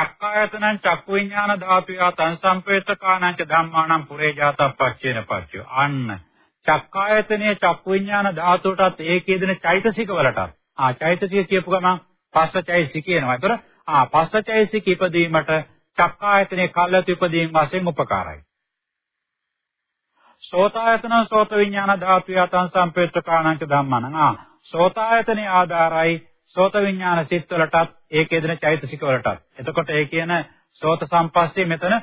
චක්කායතනං චක්කු විඥාන ධාතුයා තං සම්පේතකානං ච ධම්මානං පුරේ ජාතප්පච්චේන පච්චය. අන්න චක්කායතනයේ චක්කු විඥාන ධාතුවටත් ඒකේ දෙන චෛතසික වලටත් ආ චෛතසික කියපු ගමන් පස්ස චෛතසික කියනවා. ඒතර ආ පස්ස චෛතසික ඉපදීමට චක්කායතනයේ කල්යතු ඉපදීම වශයෙන් උපකාරයි. සෝතායතන සෝත විඥාන ධාතුය අතං සම්පේත්‍රකාණංච ධම්මනං ආ සෝතායතනේ ආධාරයි සෝත විඥාන සිත් වලටත් ඒකේ දෙන චෛතසික වලටත් එතකොට ඒ කියන සෝත සම්පස්සේ මෙතන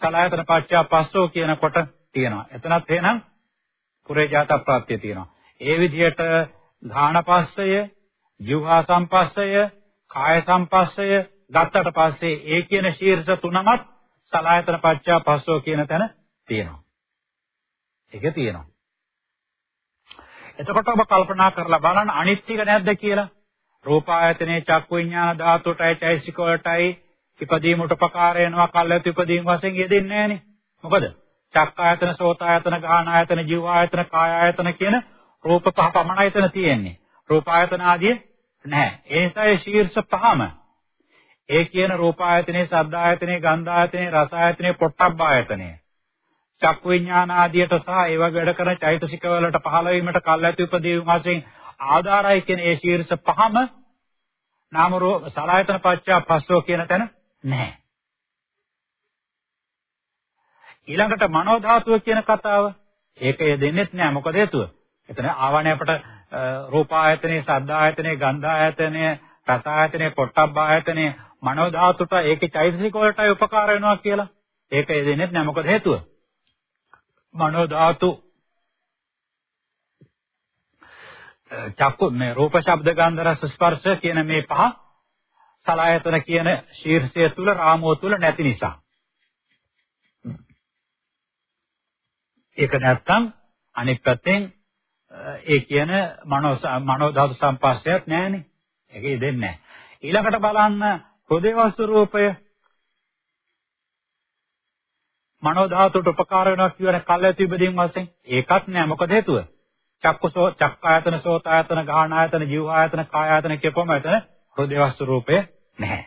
සලායතන පච්චා පස්සෝ කියනකොට තියෙනවා එතනත් එහෙනම් පුරේ ජාත ප්‍රත්‍ය තියෙනවා ඒ විදිහට ධානපස්සය ජීවහා සම්පස්සය කාය සම්පස්සය ගත්තට පස්සේ ඒ කියන ශීර්ෂ තුනමත් සලායතන පච්චා පස්සෝ කියන තැන තියෙනවා ඒක තියෙනවා. එතකොට ඔබ කල්පනා කරලා බලන්න අනිත්‍යක නැද්ද කියලා. රූපායතනේ චක්කු විඥාන ධාතුවටයි චෛසික වලටයි ඉපදීම උපකාර වෙනවා කල්යතු ඉපදීම වශයෙන් යෙදෙන්නේ නැහනේ. මොකද? චක්කායතන, සෝතායතන, ගාහනායතන, ජීවායතන, කායායතන කියන රූප පහ පමණයි එතන තියෙන්නේ. රූපායතන ආදී නැහැ. ඒ නිසා ඒ ශීර්ෂ පහම ඒ කියන රූපායතනේ, සද්දායතනේ, ගන්ධායතනේ, රසායතනේ, පොට්ටබ්බායතනේ චක්කු විඥාන ආදියට සහ ඒ වගේ වැඩ කරන චෛතසික වලට පහළ වීමට කල්ැති උපදීවීම වශයෙන් ආධාරයි කියන ඒ ශීර්ෂ පහම නාම රූප සලආයතන පච්චා පස්සෝ කියන තැන නැහැ. ඊළඟට මනෝ ධාතුව කියන කතාව ඒක යෙදෙන්නේත් නැහැ මොකද හේතුව? එතන ආවනේ අපට රූපායතනේ, සද්දායතනේ, ගන්ධායතනේ, රසායතනේ, පොට්ටබ්බායතනේ මනෝ ධාතුට ඒකේ චෛතසික වලටයි උපකාර වෙනවා කියලා. ඒක යෙදෙන්නේත් නැහැ මොකද හේතුව? මනෝ ධාතු චක්කු මේ රූප ශබ්ද ගන්ධ රස ස්පර්ශ කියන මේ පහ සලායතන කියන ශීර්ෂය තුල රාමෝ තුල නැති නිසා. ඒක නැත්තම් අනිත් පැත්තෙන් ඒ කියන මනෝ මනෝ ධාතු සම්පස්සයක් නැහැනේ. ඒක දෙන්නේ නැහැ. ඊළඟට බලන්න හෘදේ වස්තු රූපය. මනෝ ධාතුවට උපකාර වෙනවා කියන කල්යතු ඉබදීන් වශයෙන් ඒකත් නෑ මොකද හේතුව? චක්කසෝ චක්කායතන සෝතායතන ගාහනායතන ජීවායතන කායායතන කියපුවම එතන හෘදේ වස්තු රූපය නැහැ.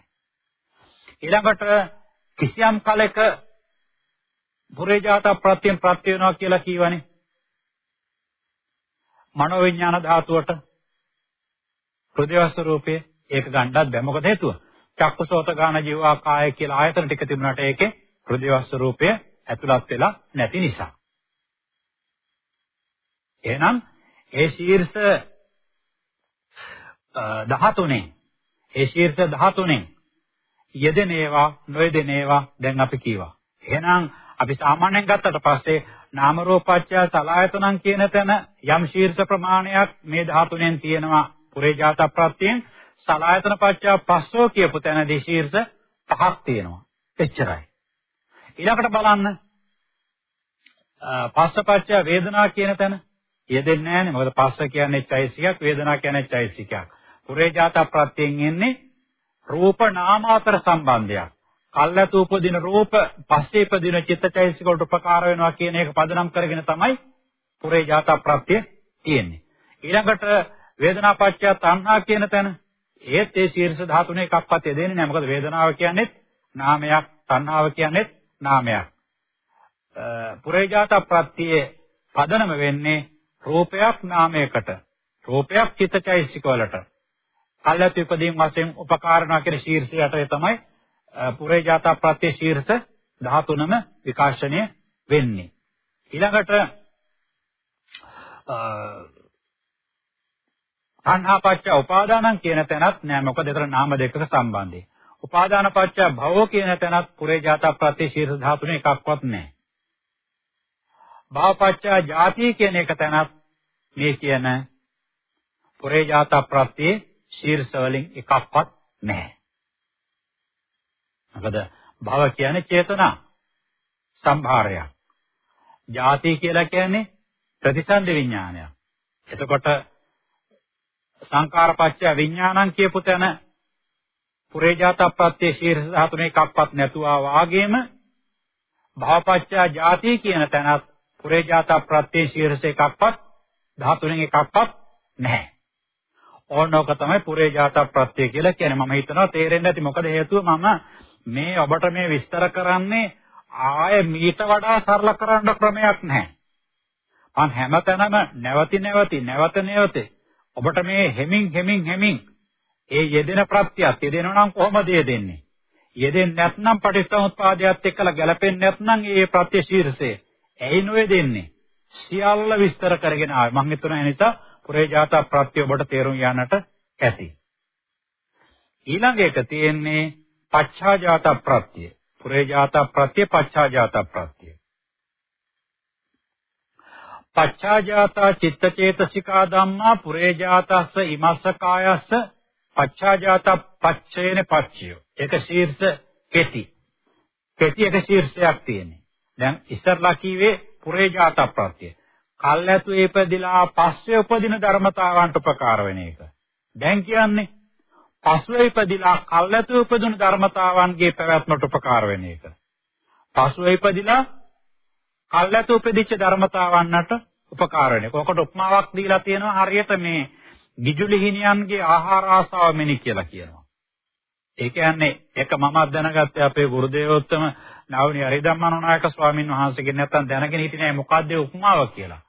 ඊළඟට කිසියම් කලක පුරේජාත ප්‍රත්‍යයෙන් ප්‍රත්‍ය වෙනවා කියලා කියවනේ. මනෝ විඥාන ධාතුවට හෘදේ වස්තු රූපය ඒක ගන්නත් බෑ මොකද හේතුව? චක්කසෝත ගාන ජීවා කාය කියලා ආයතන ටික තිබුණාට ඒකේ හෘදේ ස්වરૂපය ඇතුළත් වෙලා නැති නිසා. එහෙනම් ඒ ශීර්ෂ 13 ඒ ශීර්ෂ 13 යෙදෙන ඒවා නොයෙදෙන ඒවා දැන් අපි කීවා. එහෙනම් අපි සාමාන්‍යයෙන් ගත්තට පස්සේ නාම රූපච්ඡය සලායතනං කියන තැන යම් ශීර්ෂ ප්‍රමාණයක් මේ 13න් තියෙනවා පුරේ ජාත ප්‍රත්‍යයෙන් සලායතන පච්ඡය පස්සෝ කියපු තැනදී ශීර්ෂ පහක් තියෙනවා. එච්චරයි. ඊළඟට බලන්න පස්සපච්චය වේදනා කියන තැන යෙදෙන්නේ නැහැනේ. මොකද පස්ස කියන්නේ චෛසිකයක්, වේදනා කියන්නේ චෛසිකයක්. පුරේජාත ප්‍රත්‍යයෙන් එන්නේ රූප නාම අතර සම්බන්ධයක්. කල්ැතු උපදින රූප පස්සේ උපදින චිත්තචෛසික වලට උපකාර වෙනවා කියන එක පදනම් කරගෙන තමයි පුරේජාත ප්‍රත්‍ය තියෙන්නේ. ඊළඟට වේදනාපච්චය තණ්හා කියන තැන ඒත් ඒ ශීර්ෂ ධාතුනේ එකක්වත් දෙන්නේ නැහැ. මොකද වේදනාව කියන්නේ නාමයක්, තණ්හාව කියන්නේ නාමයක්. පුරේජාත ප්‍රත්‍යයේ පදනම වෙන්නේ රූපයක් නාමයකට. රූපයක් චිත්තචෛසික වලට. කල්යතු ඉදීම් වශයෙන් උපකාරණා කියන ශීර්ෂයට තමයි පුරේජාත ප්‍රත්‍ය ශීර්ෂ 13ම විකාශනය වෙන්නේ. ඊළඟට තණ්හාපච්ච උපාදානං කියන තැනත් නෑ මොකද ඒතර නාම දෙකක සම්බන්ධයි. උපාදාන පත්‍ය භවෝ කියන තැනත් පුරේ ජාත ප්‍රත්‍ය ශීර්ෂ ධාතුනේ එකක්වත් නැහැ. භවපත්‍ය ජාති කියන එක තැනත් මේ කියන පුරේ ජාත ප්‍රත්‍ය ශීර්ෂ වලින් එකක්වත් නැහැ. මොකද භව කියන්නේ චේතනා සම්භාරයක්. ජාති කියලා කියන්නේ ප්‍රතිසන්ද විඥානයක්. එතකොට සංකාරපච්චය විඥානං කියපු තැන පුරේජාත ප්‍රත්‍ය ශීර්ෂ ධාතුනේ එකක්වත් නැතුවා වාගේම භවපච්චා ජාති කියන තැනත් පුරේජාත ප්‍රත්‍ය ශීර්ෂ එකක්වත් ධාතුනේ එකක්වත් නැහැ. ඕනෝක තමයි පුරේජාත ප්‍රත්‍ය කියලා කියන්නේ. මම හිතනවා තේරෙන්නේ නැති මොකද හේතුව මම මේ ඔබට මේ විස්තර කරන්නේ ආය මීට වඩා සරල කරන්න ක්‍රමයක් නැහැ. මම හැමතැනම නැවති නැවති නැවත නැවත ඔබට මේ හෙමින් හෙමින් හෙමින් ඒ යෙදෙන ප්‍රත්‍යත් යෙදෙනවා නම් කොහොමද යෙදෙන්නේ? යෙදෙන්නේ නැත්නම් පටිච්චසමුප්පාදයට එක්කලා ගැලපෙන්නේ නැත්නම් ඒ ප්‍රත්‍ය ශීර්ෂය ඇයි නොයෙදෙන්නේ? සියල්ල විස්තර කරගෙන ආවේ. මම හිතනවා ඒ නිසා පුරේජාත ප්‍රත්‍ය ඔබට තේරුම් යන්නට ඇති. ඊළඟ එක තියෙන්නේ පච්ඡාජාත ප්‍රත්‍ය. පුරේජාත ප්‍රත්‍ය පච්ඡාජාත ප්‍රත්‍ය. පච්ඡාජාත චිත්තචේතසිකා ධම්මා පුරේජාතස්ස ඉමස්ස කායස්ස පච්ඡාජාත පච්චේන පච්චයෝ. ඒක ශීර්ෂ කෙටි. කෙටි එක ශීර්ෂයක් තියෙන්නේ. දැන් ඉස්සරලා කීවේ පුරේජාත ප්‍රත්‍ය. කල්ැතු ඉපදිලා පස්සේ උපදින ධර්මතාවන්ට උපකාර වෙන එක. දැන් කියන්නේ පස්සේ ඉපදිලා කල්ැතු උපදින ධර්මතාවන්ගේ පැවැත්මට උපකාර වෙන එක. පස්සේ ඉපදිලා කල්ැතු උපදිච්ච ධර්මතාවන්ට උපකාර වෙන එක. ඔකට උපමාවක් දීලා තියෙනවා හරියට මේ ගිජුලිහිනියන්ගේ ආහාර ආසාව මෙනි කියලා කියනවා. ඒ කියන්නේ එක මම දැනගත්තේ අපේ ගුරුදේවෝත්තම නවනි හරිදම්මනෝනායක ස්වාමින් වහන්සේගෙන් නැත්තම් දැනගෙන හිටියේ නෑ මොකද්ද උපමාව කියලා.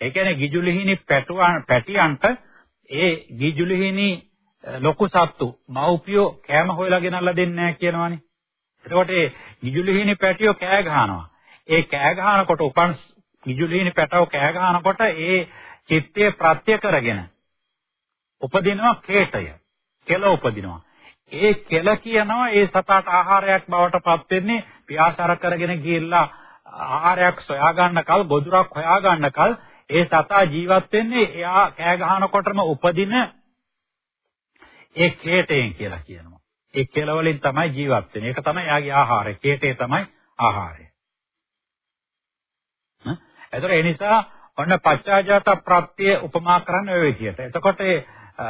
ඒ කියන්නේ ගිජුලිහිනි පැටුවන් පැටියන්ට ඒ ගිජුලිහිනි ලොකු සත්තු මව්පියෝ කෑම හොයලා ගෙනල්ලා දෙන්නේ නැහැ කියනවනේ. එතකොට ඒ ගිජුලිහිනි පැටියෝ කෑ ගහනවා. ඒ කෑ ගහනකොට උපන් ගිජුලිහිනි පැටව කෑ ගහනකොට ඒ චිත්තය ප්‍රත්‍ය කරගෙන උපදිනවා කේතය. කෙල උපදිනවා. ඒ කෙල කියනවා ඒ සතාට ආහාරයක් බවට පත් වෙන්නේ පියාසර කරගෙන ගිහිල්ලා ආහාරයක් සොයා ගන්නකල් ගොදුරක් හොයා ගන්නකල් ඒ සතා ජීවත් වෙන්නේ එයා කෑ ගහනකොටම උපදින ඒ කේටයෙන් කියලා කියනවා. ඒ කෙල වලින් තමයි ජීවත් වෙන්නේ. ඒක තමයි එයාගේ ආහාරය. කේටේ තමයි ආහාරය. හ්ම්. ඒතර ඒ නිසා ඔන්න පච්චාජාත ප්‍රත්‍ය උපමා කරන්න ඔය විදිහට. එතකොට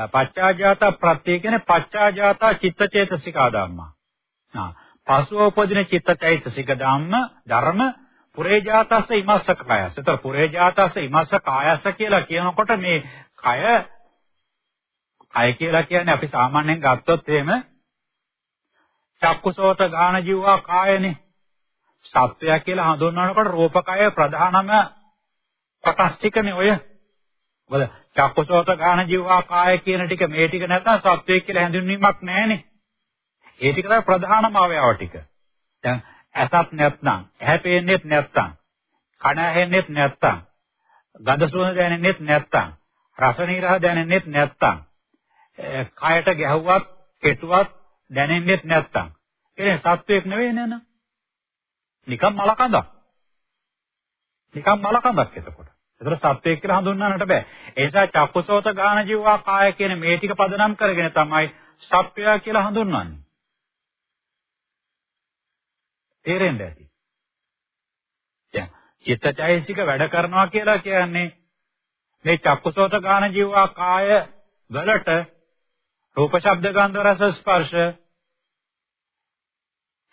පච්චාජාත ප්‍රත්‍ය කියන්නේ පච්චාජාත චිත්තචේතසිකා ධම්මා. ආ පසුව උපදින චිත්තචෛතසික ධම්ම ධර්ම පුරේජාතස්ස ඉමස්ස කායස. ඒතර පුරේජාතස්ස ඉමස්ස කායස කියලා කියනකොට මේ කය කය කියලා කියන්නේ අපි සාමාන්‍යයෙන් ගත්තොත් එහෙම චක්කුසෝත ගාන ජීවා කායනේ. සත්වය කියලා හඳුන්වනකොට රූපකය ප්‍රධානම කොටස් ටිකනේ ඔය. මොකද චක්කුසෝත ගාන ජීවා කාය කියන ටික මේ ටික නැත්නම් සත්වය කියලා හැඳින්වීමක් නැහැනේ. ඒ ටික තමයි ප්‍රධානම අවයව ටික. දැන් ඇසත් නැත්නම්, ඇහැ පේන්නේත් නැත්නම්, කන ඇහෙන්නේත් නැත්නම්, ගඳ සුවඳ දැනෙන්නේත් නැත්නම්, රස නිරහ දැනෙන්නේත් නැත්නම්, කයට ගැහුවත්, කෙටුවත් දැනෙන්නේත් නැත්නම්. ඒ සත්වයක් නෙවෙයි නේද? නිකම් මලකඳක්. නිකම් මලකඳක් එතකොට. ඒතර සත්වයක් කියලා හඳුන්වන්නට බෑ. ඒ නිසා චක්කසෝත ගාන ජීවා කාය කියන මේ ටික පදනම් කරගෙන තමයි සත්වයා කියලා හඳුන්වන්නේ. තේරෙන්න ඇති. දැන් චිත්තචෛසික වැඩ කරනවා කියලා කියන්නේ මේ චක්කුසෝත ගාන ජීවා කාය වලට රූප ශබ්ද ගන්ධ රස ස්පර්ශ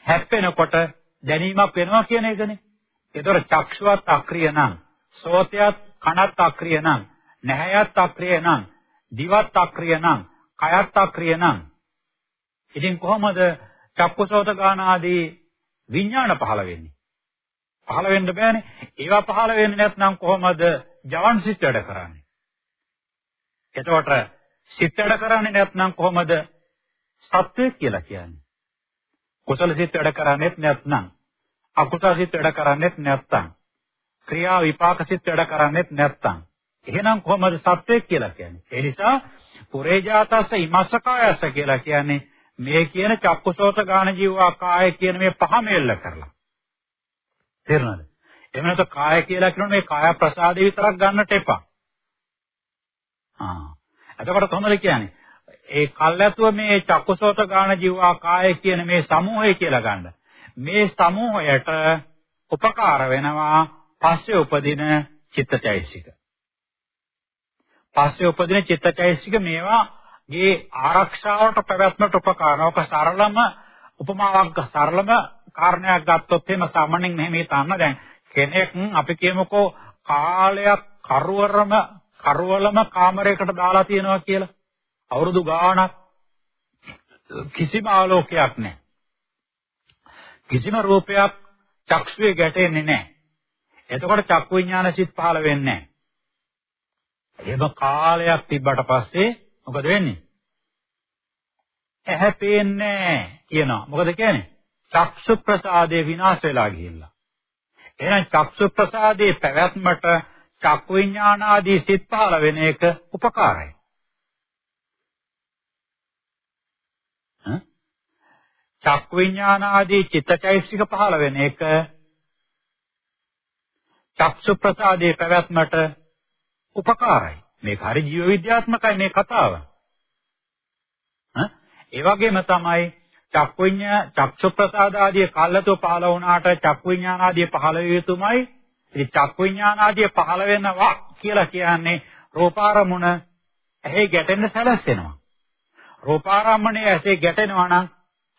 හැප්පෙනකොට දැනීමක් වෙනවා කියන එකනේ. ඒතර චක්ෂුවත් අක්‍රිය නම්, සෝතයත් කනත් අක්‍රිය නම්, නැහැයත් අක්‍රිය නම්, දිවත් අක්‍රිය නම්, කයත් අක්‍රිය නම් ඉතින් කොහොමද චක්කුසෝත ගාන ආදී විඥාන පහළ වෙන්නේ. පහළ වෙන්න බෑනේ. ඒවා පහළ වෙන්නේ නැත්නම් කොහොමද ජවන් සිත් වැඩ කරන්නේ? එතකොට සිත් වැඩ කරන්නේ නැත්නම් කොහොමද සත්වය කියලා කියන්නේ? කුසල සිත් වැඩ කරන්නේත් නැත්නම් අකුසල සිත් වැඩ කරන්නේත් නැත්නම් ක්‍රියා විපාක සිත් වැඩ කරන්නේත් නැත්නම් එහෙනම් කොහොමද සත්වය කියලා කියන්නේ? ඒ නිසා පුරේජාතස්ස ඉමස්සකායස්ස කියලා කියන්නේ මේ කියන චක්කුසෝත ගාන ජීවා කාය කියන මේ පහ මෙල්ල කරලා. තේරුණාද? එහෙම නැත්නම් කාය කියලා කියනොත් මේ කාය ප්‍රසාදේ විතරක් ගන්නට එපා. ආ. එතකොට කොහොමද කියන්නේ? ඒ කල්ැතුව මේ චක්කුසෝත ගාන ජීවා කාය කියන මේ සමූහය කියලා ගන්න. මේ සමූහයට උපකාර වෙනවා පස්සේ උපදින චිත්තචෛසික. පස්සේ උපදින චිත්තචෛසික මේවා ගේ ආරක්ෂාවට පැවැත්මට උපකාරනක සරලම උපමාවක් සරලම කාරණයක් ගත්තොත් එහෙම සාමාන්‍යයෙන් මෙහෙම හිතන්න දැන් කෙනෙක් අපි කියමුකෝ කාලයක් කරවරම කරවලම කාමරයකට දාලා තියෙනවා කියලා. අවුරුදු ගාණක් කිසිම ආලෝකයක් නැහැ. කිසිම රූපයක් චක්ෂුවේ ගැටෙන්නේ නැහැ. එතකොට චක්කු විඥාන සිත් පහළ වෙන්නේ නැහැ. එහෙම කාලයක් තිබ්බට පස්සේ මොකද වෙන්නේ? ඇහැ පේන්නේ කියනවා. මොකද කියන්නේ? චක්සු ප්‍රසාදේ විනාශ වෙලා ගිහිල්ලා. එහෙනම් චක්සු ප්‍රසාදේ පැවැත්මට චක්කු විඥාන ආදී සිත් පහළ වෙන එක උපකාරයි. චක්කු විඥාන ආදී චිත්තචෛසික පහළ වෙන එක චක්සු ප්‍රසාදේ පැවැත්මට උපකාරයි. මේක හරි ජීව විද්‍යාත්මකයි මේ කතාව. ඒ වගේම තමයි චක්කුඤ්ඤ චක්ෂු ප්‍රසාද ආදී කල්ලතෝ පහළ වුණාට චක්කුඤ්ඤාන ආදී පහළ විය යුතුමයි. ඉතින් චක්කුඤ්ඤාන ආදී පහළ වෙනවා කියලා කියන්නේ රූපාරමුණ ඇහි ගැටෙන්න සැලසෙනවා. රූපාරම්මණය ඇසේ ගැටෙනවා නම්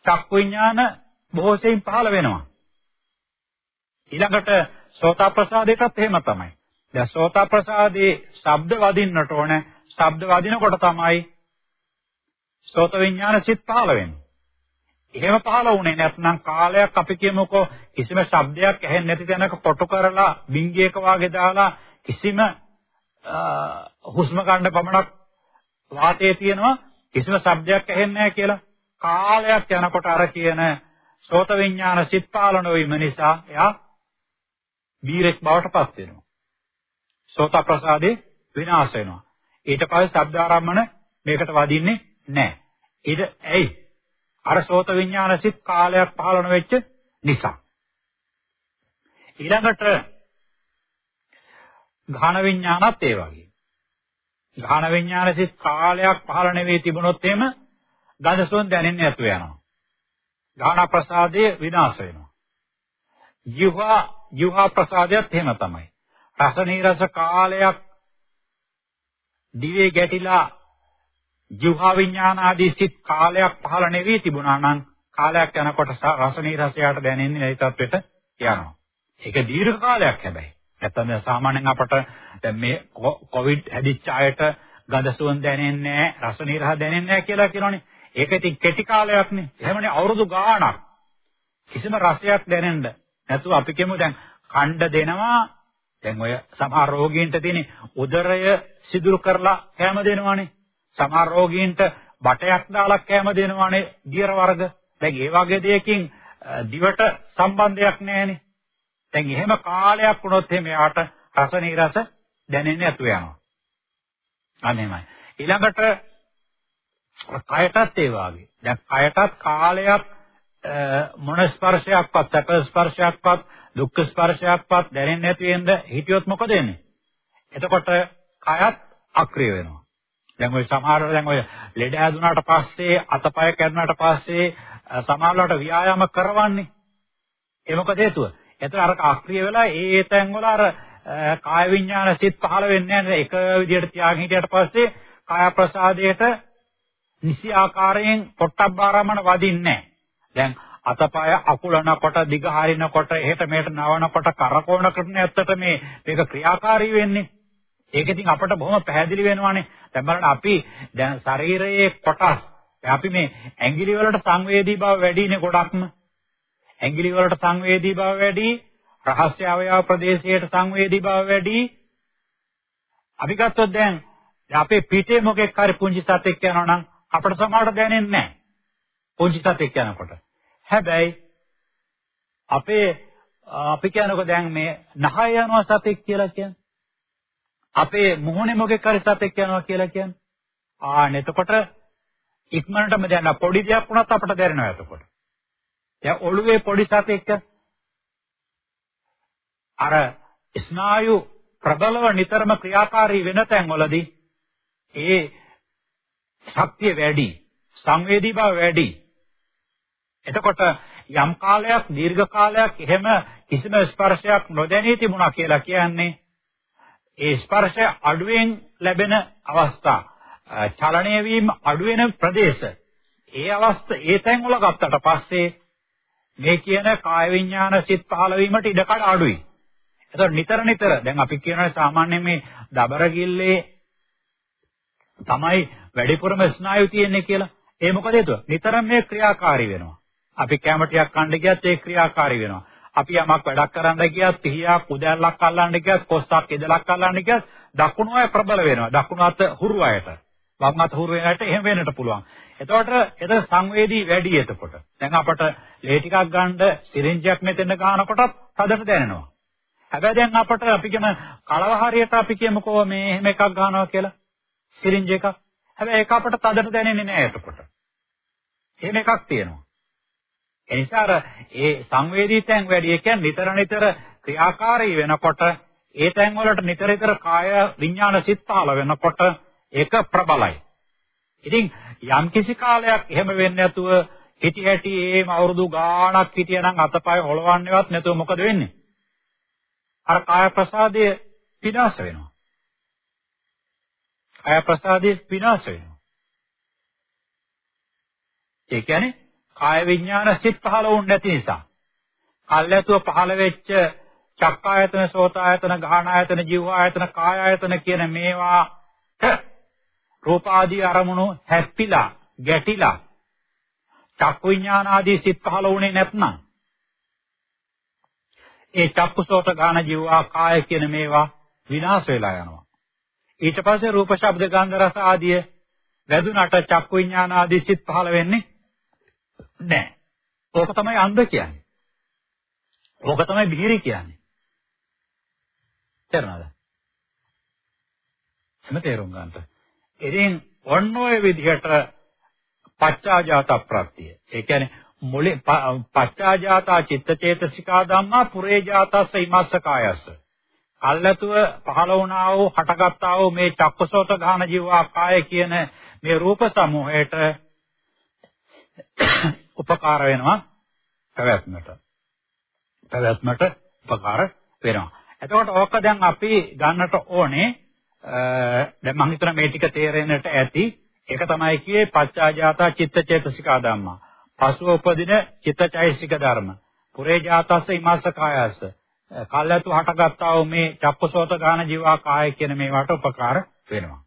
චක්කුඤ්ඤාන බොහෝසෙයින් පහළ වෙනවා. ඊළඟට සෝතාප්‍රසාදයටත් එහෙම තමයි. දැන් සෝතාප්‍රසාදේ ශබ්ද වදින්නට ඕන. ශබ්ද වදිනකොට තමයි සෝත විඥාන සිත් පහළ වෙන්නේ. එහෙම පහළ වුණේ නැත්නම් කාලයක් අපි කියමුකෝ කිසිම ශබ්දයක් ඇහෙන්නේ නැති තැනක කොටු කරලා බින්ගියක වාගේ දාලා කිසිම හුස්ම ගන්න පමණක් වාතයේ තියෙනවා කිසිම ශබ්දයක් ඇහෙන්නේ නැහැ කියලා කාලයක් යනකොට අර කියන සෝත විඥාන සිත් පාලන වීම නිසා එයා බීරෙක් බවට පත් වෙනවා. සෝත ප්‍රසාදේ විනාශ වෙනවා. ඊට පස්සේ ශබ්ද ආරම්මන මේකට වදින්නේ නැහැ. ඊට ඇයි? අර සෝත විඥාන සිත් කාලයක් පහළන වෙච්ච නිසා. ඊළඟට ඝාන විඥානත් ඒ වගේ. ඝාන විඥාන සිත් කාලයක් පහළ නෙවෙයි තිබුණොත් එහෙම ගඳ සුවඳ දැනෙන්නේ නැතුව යනවා. ඝාන ප්‍රසාදයේ විනාශ වෙනවා. ජීවා ජීවා ප්‍රසාදයත් එහෙම තමයි. රස නීරස කාලයක් දිවේ ගැටිලා ජීවා විඥාන ආදී සිත් කාලයක් පහළ නෙවී තිබුණා නම් කාලයක් යනකොට රස නීරසයට දැනෙන්නේ ඒ තත්වෙට යනවා. ඒක දීර්ඝ කාලයක් හැබැයි. නැත්තම් දැන් සාමාන්‍යයෙන් අපට දැන් මේ කොවිඩ් හැදිච්ච අයට ගඳ සුවඳ දැනෙන්නේ නැහැ, රස නීරස දැනෙන්නේ නැහැ කියලා කියනෝනේ. ඒක ඉතින් කෙටි කාලයක්නේ. එහෙමනේ අවුරුදු ගාණක් කිසිම රසයක් දැනෙන්න නැතුව අපි කියමු දැන් කණ්ඩ දෙනවා. දැන් ඔය සමහර රෝගීන්ට තියෙන උදරය සිදුරු කරලා කැම දෙනවානේ. සමහර රෝගීන්ට බටයක් දාලා කැම දෙනවානේ දියර වර්ග. දැන් ඒ වගේ දෙයකින් දිවට සම්බන්ධයක් නැහැනේ. දැන් එහෙම කාලයක් වුණොත් එහෙම යාට රස නීරස දැනෙන්නේ නැතු වෙනවා අනේමයි ඊළඟට කයටත් ඒ වාගේ. දැන් කයටත් කාලයක් මොන ස්පර්ශයක්වත් සැප ස්පර්ශයක්වත් දුක්ඛ ස්පර්ශයක්වත් දැනෙන්නේ නැති වෙනද හිටියොත් මොකද වෙන්නේ? එතකොට කයත් අක්‍රිය වෙනවා. දැන් ඔය සමහර දැන් ඔය ලෙඩ හැදුනාට පස්සේ අතපය කැඩුනාට පස්සේ සමහරවට ව්‍යායාම කරවන්නේ. ඒ මොකද හේතුව? එතන අර අක්‍රිය වෙලා ඒ ඒ තැන් වල අර කාය විඥාන සිත් පහළ වෙන්නේ නැහැ. එක විදිහට තියාගෙන හිටියට පස්සේ කාය ප්‍රසාදයට නිසි ආකාරයෙන් පොට්ටබ්බාරමණ වදින්නේ දැන් අතපය අකුලනකොට දිග හරිනකොට එහෙට මෙහෙට නවනකොට කරකවන කරන ඇත්තට මේ මේක ක්‍රියාකාරී වෙන්නේ ඒක ඉතින් අපට බොහොම පැහැදිලි වෙනවානේ දැන් බලන්න අපි දැන් ශරීරයේ කොටස් අපි මේ ඇඟිලි වලට සංවේදී බව වැඩිනේ ගොඩක්ම ඇඟිලි වලට සංවේදී බව වැඩි රහස්‍ය අවයව ප්‍රදේශයට සංවේදී බව වැඩි අපි ගත්තොත් දැන් අපේ පිටේ මොකෙක් හරි පුංචි සතෙක් යනවා නම් අපට සමහරට දැනෙන්නේ නැහැ. පුංචි සතෙක් යනකොට. හැබැයි අපේ අපි කියනකො දැන් මේ නහය යනවා සතෙක් කියලා කියන්නේ. අපේ මුහුණේ මොකෙක් හරි සතෙක් යනවා කියලා කියන්නේ. ආන්න එතකොට ඉක්මනටම දැන් පොඩි දෙයක් වුණත් අපට දැනෙනවා එතකොට. දැන් ඔළුවේ පොඩි සතෙක් අර ස්නායු ප්‍රබලව නිතරම ක්‍රියාකාරී වෙන තැන්වලදී ඒ ශක්තිය වැඩි, සංවේදී බව වැඩි. එතකොට යම් කාලයක් දීර්ඝ කාලයක් එහෙම කිසිම ස්පර්ශයක් නොදැනී තිබුණා කියලා කියන්නේ ඒ ස්පර්ශය අඩුවෙන් ලැබෙන අවස්ථා චලනය වීම අඩු වෙන ප්‍රදේශ ඒ අවස්ථ ඒ තැන් වල ගත්තට පස්සේ මේ කියන කාය විඥාන සිත් පහළ වීමට ඉඩකඩ අඩුයි. එතකොට නිතර නිතර දැන් අපි කියනවා සාමාන්‍යයෙන් මේ දබරගිල්ලේ තමයි වැඩිපුරම ස්නායු තියෙන්නේ කියලා. ඒ මොකද හේතුව? නිතරම මේ ක්‍රියාකාරී වෙනවා. අපි කැම ටිකක් කන්න ගියත් ඒ ක්‍රියාකාරී වෙනවා. අපි යමක් වැඩක් කරන්න ගියත් පිහියක් උදැල්ලක් අල්ලන්න ගියත් කොස්සක් ඉදලක් අල්ලන්න ගියත් දකුණු අය ප්‍රබල වෙනවා. දකුණු අත හුරු අයට. වම් අත හුරු වෙන අයට එහෙම වෙන්නට පුළුවන්. එතකොට එතන සංවේදී වැඩි එතකොට. දැන් අපට ලේ ටිකක් ගන්න සිරින්ජයක් මෙතන ගන්නකොටත් තදට දැනෙනවා. හැබැයි දැන් අපට අපි කියන කලව හරියට අපි කියමුකෝ මේ එහෙම එකක් ගන්නවා කියලා. සිරින්ජ් එකක්. හැබැයි ඒක අපට තදට දැනෙන්නේ නැහැ එතකොට. එහෙම එකක් තියෙනවා. ඒ නිසා අර ඒ සංවේදී තැන් වැඩි. ඒ කියන්නේ නිතර නිතර ක්‍රියාකාරී වෙනකොට ඒ තැන් වලට නිතර නිතර කාය විඥාන සිත් පහළ වෙනකොට ඒක ප්‍රබලයි. ඉතින් යම් කිසි කාලයක් එහෙම වෙන්නේ නැතුව හිටි හැටි ඒම අවුරුදු ගාණක් හිටියනම් අතපය හොලවන්නේවත් නැතුව මොකද වෙන්නේ? අර කාය ප්‍රසාදය විනාශ වෙනවා. කාය ප්‍රසාදය විනාශ වෙනවා. ඒ කියන්නේ කාය විඥාන සිත් පහළ වුණ නැති නිසා. කල්ැතුව පහළ වෙච්ච චක්කායතන, සෝතායතන, ගාහනායතන, ජීවායතන, කායායතන කියන මේවාට රූප ආදී අරමුණු හැප්පිලා, ගැටිලා චක්කු විඥාන ආදී සිත් පහළ වුණේ නැත්නම් ඒ චක්කුසෝත ගාන ජීවා කාය කියන මේවා විනාශ වෙලා යනවා. ඊට පස්සේ රූප ශබ්ද ගන්ධ රස ආදී වැදුනට චක්කු විඥාන ආදී සිත් පහළ වෙන්නේ නැහැ. ඕක තමයි අන්ධ කියන්නේ. ඕක තමයි බිහිරි කියන්නේ. තේරුණාද? එම තේරුම් ගන්නට. ඉතින් ඔන්න ඔය විදිහට පච්චාජාත ප්‍රත්‍ය. ඒ කියන්නේ මුලින් පච්චාජාතා චිත්තචේතසිකා ධම්මා පුරේජාතස්ස ඉමස්ස කායස්ස. කල්ැතුව පහළ වුණා වූ හටගත්තා වූ මේ චක්කසෝත ගාන ජීවා කාය කියන මේ රූප සමූහයට උපකාර වෙනවා පැවැත්මට. පැවැත්මට උපකාර වෙනවා. එතකොට ඕක දැන් අපි ගන්නට ඕනේ දැන් මම හිතන මේ ටික තේරෙන්නට ඇති. ඒක තමයි කියේ පච්චාජාතා චිත්තචේතසිකා ධම්මා. පසුව උපදින චිත්තචෛසික ධර්ම. පුරේ ජාතස්ස ඉමස්ස කායස්ස. කල්ැතු හටගත්තා වූ මේ චක්කසෝත ගාන ජීවා කාය කියන මේවට උපකාර වෙනවා.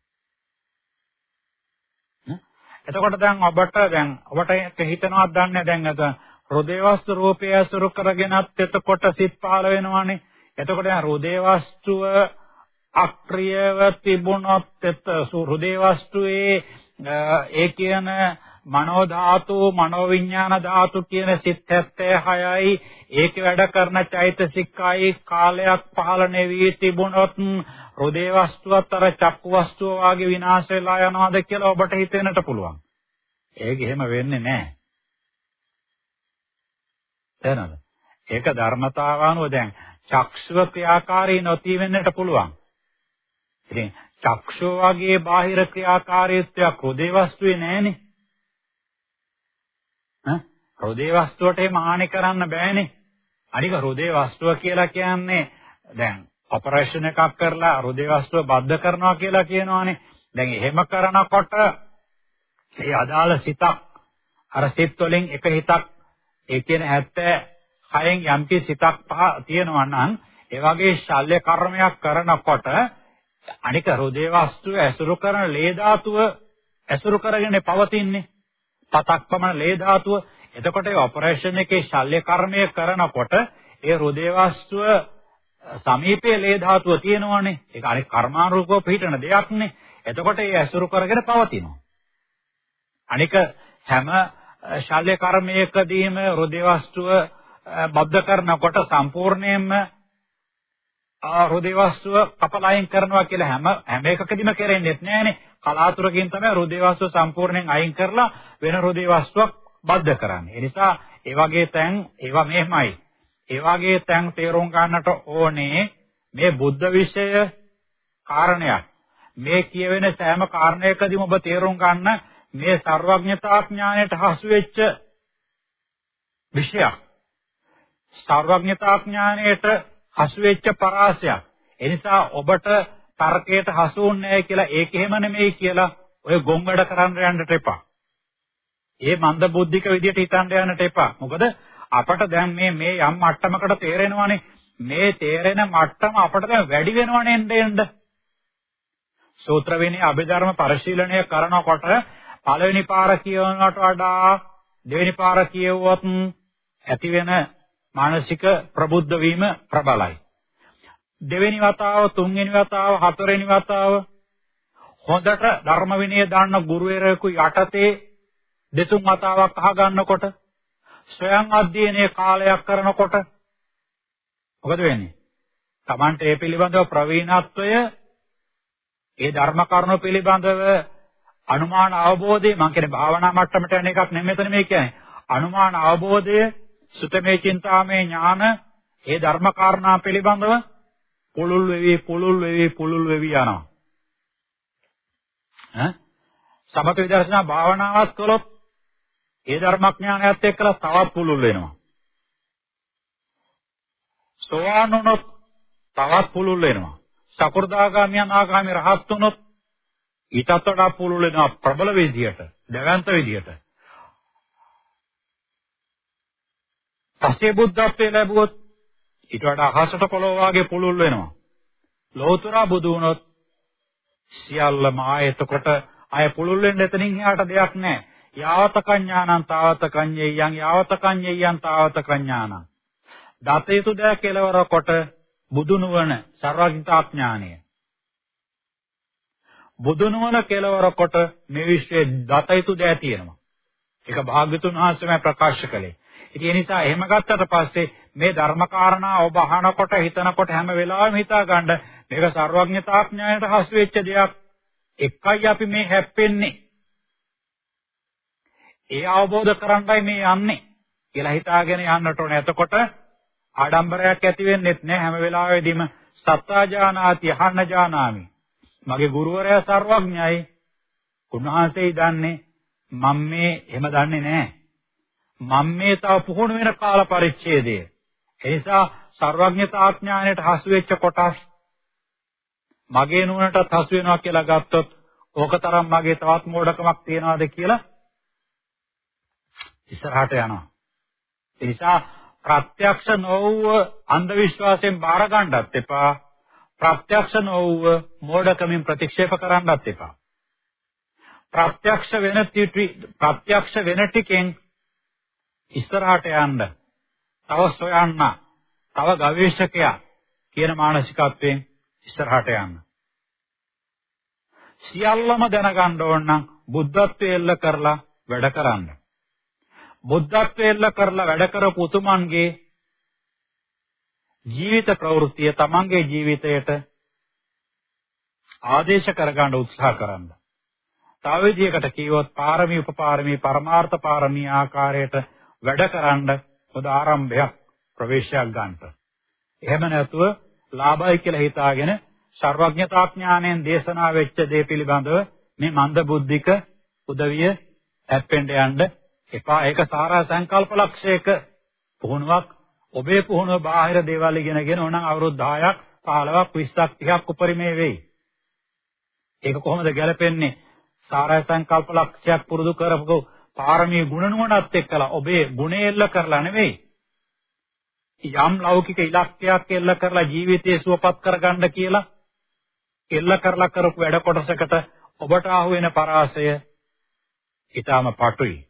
එතකොට දැන් ඔබට දැන් ඔබට හිතනවත් දන්නේ දැන් අද හෘදේ වස්තු රූපය අසුරු කරගෙනත් එතකොට සිත් පහළ වෙනවානේ. එතකොට දැන් හෘදේ වස්තුව අක්‍රියව තිබුණොත් එත හෘදේ වස්තුවේ ඒ කියන මනෝ ධාතු මනෝ විඥාන ධාතු කියන සිත් 76යි ඒක වැඩ කරන චෛතසිකයි කාලයක් පහළ නෙවී තිබුණොත් හෘදේ වස්තුවත් අර චක්කු වස්තුව වාගේ විනාශ වෙලා යනවාද කියලා ඔබට හිතෙන්නට පුළුවන්. ඒක එහෙම වෙන්නේ නැහැ. තේරෙනවද? ඒක ධර්මතාවානුව දැන් චක්ෂුව ක්‍රියාකාරී නොති වෙන්නට පුළුවන්. ඉතින් චක්ෂුව වගේ බාහිර ක්‍රියාකාරීත්වයක් හෘදේ වස්තුවේ නැහැනේ. ඈ හෘදේ වස්තුවට එහෙම හානි කරන්න බෑනේ. අනික හෘදේ වස්තුව කියලා කියන්නේ දැන් ඔපරේෂන් එකක් කරලා හෘදේ වස්තුව බද්ධ කරනවා කියලා කියනවානේ. දැන් එහෙම කරනකොට ඒ අදාළ සිතක් අර සිත් වලින් එක හිතක් ඒ කියන්නේ 76න් යම්කි සිතක් පහ තියෙනවා නම් ඒ වගේ ශල්‍ය කර්මයක් කරනකොට අනික හෘදේ වස්තුව ඇසුරු කරන ලේ ධාතුව ඇසුරු කරගෙන පවතින්නේ. පතක් පමණ ලේ ධාතුව. එතකොට ඒ ඔපරේෂන් එකේ ශල්‍ය කර්මය කරනකොට ඒ හෘදේ වස්තුව සමීපයේ ලේ ධාතුව තියෙනවනේ. ඒක අනික කර්මානුරූපව පිළිටන දෙයක්නේ. එතකොට ඒ ඇසුරු කරගෙන පවතිනවා. අනික හැම ශල්‍ය කර්මයකදීම හෘදේ වස්තුව බද්ධ කරනකොට සම්පූර්ණයෙන්ම හෘදේ වස්තුව කපලයින් කරනවා කියලා හැම හැම එකකදීම කරෙන්නේ නැහැනේ. කලාතුරකින් තමයි හෘදේ වස්තුව සම්පූර්ණයෙන් අයින් කරලා වෙන හෘදේ වස්තුවක් බද්ධ කරන්නේ. ඒ නිසා ඒ වගේ තැන් ඒවා මෙහෙමයි. ඒ වගේ තැන් තේරුම් ගන්නට ඕනේ මේ බුද්ධ විෂය කාරණයක්. මේ කියවෙන සෑම කාරණයකදීම ඔබ තේරුම් ගන්න මේ සර්වඥතා ඥාණයට හසු වෙච්ච විෂයක්. සර්වඥතා ඥාණයට හසු වෙච්ච පරාසයක්. ඒ නිසා ඔබට තර්කයට හසු වුන්නේ කියලා ඒක එහෙම නෙමෙයි කියලා ඔය ගොම් වැඩ කරන්න යන්නට එපා. ඒ මන්ද බුද්ධික විදියට හිතන්න යන්නට එපා. මොකද අපට දැන් මේ මේ යම් මට්ටමකට තේරෙනවානේ මේ තේරෙන මට්ටම අපට දැන් වැඩි වෙනවනේ එන්න එන්න. සූත්‍ර විනය අභිධර්ම පරිශීලනය කරනකොට පළවෙනි පාර කියවනකට වඩා දෙවෙනි පාර කියවුවොත් ඇති වෙන මානසික ප්‍රබුද්ධ වීම ප්‍රබලයි. දෙවෙනි වතාව, තුන්වෙනි වතාව, හතරවෙනි වතාව හොඳට ධර්ම විනය දන්න ගුරුවරයෙකු යටතේ දෙතුන් වතාවක් අහගන්නකොට ස්වයං අධ්‍යයනයේ කාලයක් කරනකොට මොකද වෙන්නේ? Tamante ඒ පිළිබඳව ප්‍රවීණත්වය ඒ ධර්ම කරුණු පිළිබඳව අනුමාන අවබෝධය මම කියන්නේ භාවනා මට්ටමට යන එකක් නෙමෙයි මෙතන මේ කියන්නේ. අනුමාන අවබෝධය සුතමේ චින්තාමේ ඥාන ඒ ධර්ම කාරණා පිළිබඳව පුළුල් වෙවි පුළුල් වෙවි පුළුල් වෙවි යනවා. ඈ සමත විදර්ශනා භාවනාවක් කළොත් ඒ ධර්මඥානයත් එක්කලා තවත් පුළුල් වෙනවා. සෝවාන් වුණොත් තවත් පුළුල් වෙනවා. සකෘදාගාමී අනාගාමී රහත් වුණොත් ඊටත් වඩා පුළුල් වෙනවා ප්‍රබල විදියට, දවන්ත විදියට. පස්සේ බුද්ධත්වයේ ලැබුවොත් ඊට වඩා අහසට පොළොව වාගේ පුළුල් වෙනවා. ලෝතර බුදු වුණොත් සියල්ලම ආයතකොට අය පුළුල් වෙන්න එතනින් එහාට දෙයක් නැහැ. යාවත කඥානං තාවත කඤ්ඤේයං යාවත කඤ්ඤේයං තාවත කඥානං. දතේතු දෑ කෙලවර කොට බුදු නුවණ සර්වඥතාඥානය. බුදු නුවණ කෙලවර කොට මේ විශ්වයේ දතේතු දෑ තියෙනවා. ඒක භාග්‍යතුන් වහන්සේම ප්‍රකාශ කළේ. ඉතින් ඒ නිසා එහෙම ගත්තට පස්සේ මේ ධර්මකාරණා ඔබ අහනකොට හිතනකොට හැම වෙලාවෙම හිතා ගන්න මේක සර්වඥතාඥානයට හසු වෙච්ච දෙයක්. එකයි අපි මේ හැප්පෙන්නේ. ඒ අවබෝධ කරගන්නයි මේ යන්නේ කියලා හිතාගෙන යන්නට ඕනේ. එතකොට ආඩම්බරයක් ඇති වෙන්නේත් නැහැ හැම වෙලාවෙදීම සත්තාජානාති අහන්න ජානාමි. මගේ ගුරුවරයා සර්වඥයි. උන්වහන්සේයි දන්නේ මම මේ එහෙම දන්නේ නැහැ. මම මේ තව පුහුණු වෙන කාල පරිච්ඡේදය. ඒ නිසා සර්වඥතාඥාණයට හසු වෙච්ච කොටස් මගේ නුවණටත් හසු වෙනවා කියලා ගත්තොත් ඕකතරම් මගේ තවත් මෝඩකමක් තියනවාද කියලා ඉස්සරහට යනවා. ඒ නිසා ප්‍රත්‍යක්ෂ නොවුව අන්ධ විශ්වාසයෙන් බාර ගන්නත් එපා. ප්‍රත්‍යක්ෂ නොවුව මෝඩකමින් ප්‍රතික්ෂේප කරන්නත් එපා. ප්‍රත්‍යක්ෂ වෙන ටිටි ප්‍රත්‍යක්ෂ වෙන ටිකෙන් ඉස්සරහට යන්න තව සොයන්න තව ගවේෂකයා කියන මානසිකත්වයෙන් ඉස්සරහට යන්න සියල්ලම දැනගන්න ඕන නම් බුද්ධත්වයේ එල්ල කරලා වැඩ කරන්න බුද්ධත්වයේ එල්ල කරලා වැඩ කරපු උතුමන්ගේ ජීවිත ප්‍රවෘත්තිය තමන්ගේ ජීවිතයට ආදේශ කරගන්න උත්සාහ කරන්න. තව විදිහකට කිව්වොත් පාරමී උපපාරමී පරමාර්ථ පාරමී ආකාරයට වැඩ කරන්න පොද ආරම්භයක් ප්‍රවේශයක් ගන්නට. එහෙම නැතුව ලාභයි කියලා හිතාගෙන සර්වඥතාඥාණයෙන් දේශනා වෙච්ච දේ පිළිබඳව මේ මන්ද බුද්ධික උදවිය හැප්පෙන්න යන්න එපා. ඒක සාරා සංකල්ප ලක්ෂයක පුහුණුවක් ඔබේ පුහුණුව බාහිර දේවල් ඉගෙනගෙන ඕනනම් අවුරුදු 10ක් 15ක් 20ක් 30ක් උපරිමේ වෙයි. ඒක කොහොමද ගැලපෙන්නේ? සාරා සංකල්ප ලක්ෂයක් පුරුදු කරපු පාරමී ගුණ නුවණත් එක්කලා ඔබේ ගුණය එල්ල කරලා නෙවෙයි. යම් ලෞකික ඉලක්කයක් එල්ල කරලා ජීවිතය සුවපත් කරගන්න කියලා එල්ල කරලා කරපු වැඩ කොටසකට ඔබට ආහු වෙන පරාසය ඊටාම පටුයි.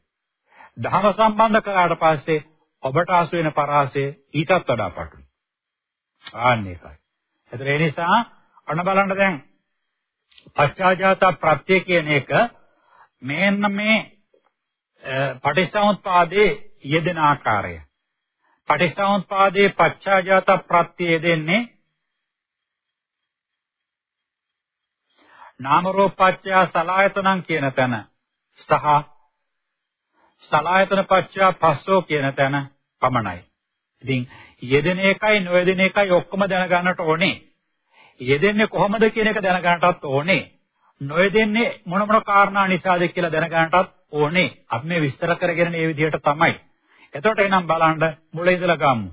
දහම සම්බන්ධ කරාට පස්සේ ඔබට ආසු වෙන පරාසය ඊටත් වඩා පටුයි. ආන්න ඒකයි. ඒතර ඒ නිසා අන්න බලන්න දැන් පච්චාජාත ප්‍රත්‍ය කියන එක මේන්න මේ පටිච්චසමුප්පාදේ යෙදෙන ආකාරය. පටිච්චසමුප්පාදේ පච්චාජාත ප්‍රත්‍ය යෙදෙන්නේ නාම රූපච්ඡය සලායතනං කියන තැන සහ සලායතන පච්චය පස්සෝ කියන තැන පමණයි. ඉතින් යෙදෙන එකයි නොයෙදෙන එකයි ඔක්කොම දැනගන්නට ඕනේ. යෙදෙන්නේ කොහොමද කියන එක දැනගන්නටත් ඕනේ. නොයෙදෙන්නේ මොන මොන කාරණා නිසාද කියලා දැනගන්නටත් ඕනේ. අපි මේ විස්තර කරගෙන මේ විදිහට තමයි. එතකොට එනම් බලන්න මුල ඉඳලා ගමු.